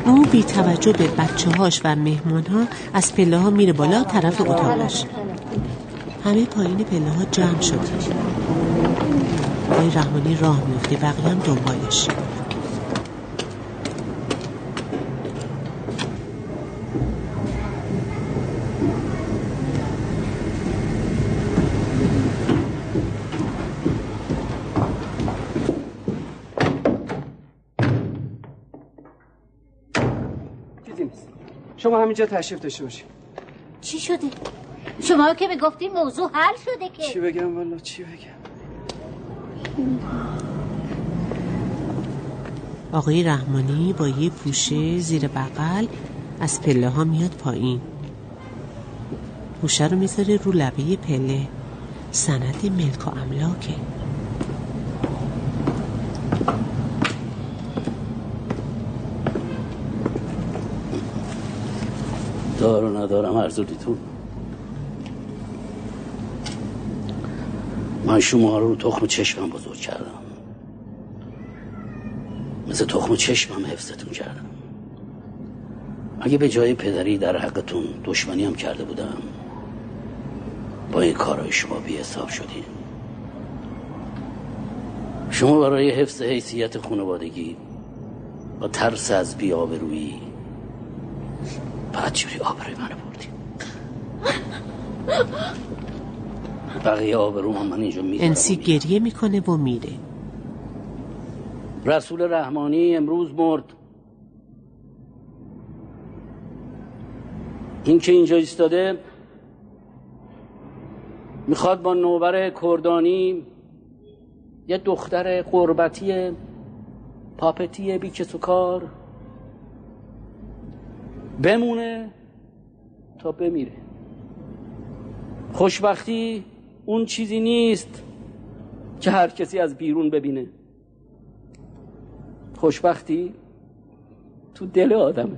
او بی توجه به بچه هاش و مهمان ها از پله ها میره بالا طرف اتاقش. همه پایین پله ها جمع شد آقای رحمانی راه میفته بقیه هم دنبالش. شما همینجا تشریف داشته باشید چی شده؟ شما که گفتیم موضوع حل شده که. چی بگم؟ والا چی بگم؟ آقای رحمانی با یه پوشه زیر بغل از پله ها میاد پایین. پوشه رو می‌ذاره رو لبه پله. سند ملک و املاکه. دارو ندارم ارزولیتون من شما رو تخم چشمم بزرگ کردم. مثل تخم چشمم حفظتون کردم. اگه به جای پدری در حقتون دشمنی هم کرده بودم با این کارهای شما بی حساب شدیم شما برای حفظ حیثیت خانوادگی با ترس از بیابرویی جوری آبروی منو بردیم بقیه آبرو هم من اینجا می‌ذارم انسی گریه می‌کنه و میره رسول رحمانی امروز مرد این که اینجا ایستاده می‌خواد با نوبر کردانی یه دختر قربتی پاپتی بی و کار بمونه تا بمیره. خوشبختی اون چیزی نیست که هر کسی از بیرون ببینه. خوشبختی تو دل آدمه.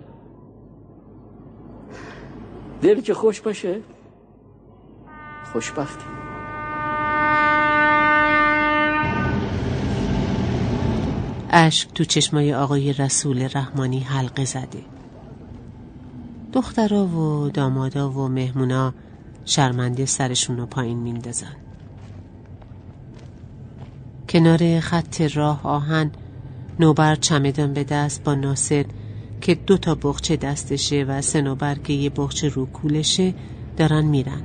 دل که خوش باشه خوشبختی. اشک تو چشمای آقای رسول رحمانی حلقه زده. دخترا و دامادا و مهمونا شرمنده سرشون رو پایین میندازن. کنار خط راه آهن نوبر چمدان به دست با ناصر که دو تا بخچه دستشه و سنوبر که یه بخچه رو کولشه دارن میرن.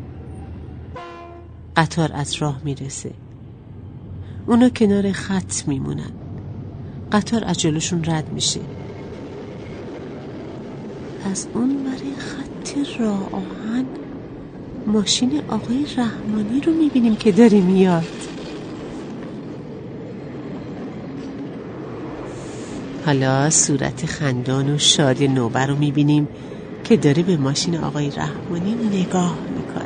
قطار از راه می‌رسه. اونا کنار خط میمونن. قطار از جلوشون رد میشه. از اون برای خط راه آهن ماشین آقای رحمانی رو می‌بینیم که داره میاد. حالا صورت خندان و شاد نوبر رو می‌بینیم که داره به ماشین آقای رحمانی نگاه می‌کنه.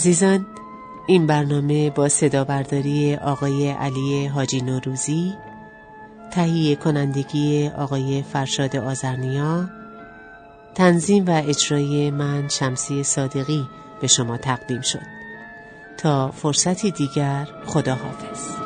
عزیزان این برنامه با صدا برداری آقای علی حاجی نوروزی تهیه کنندگی آقای فرشاد آزرنیا تنظیم و اجرای من شمسی صادقی به شما تقدیم شد. تا فرصتی دیگر خدا حافظ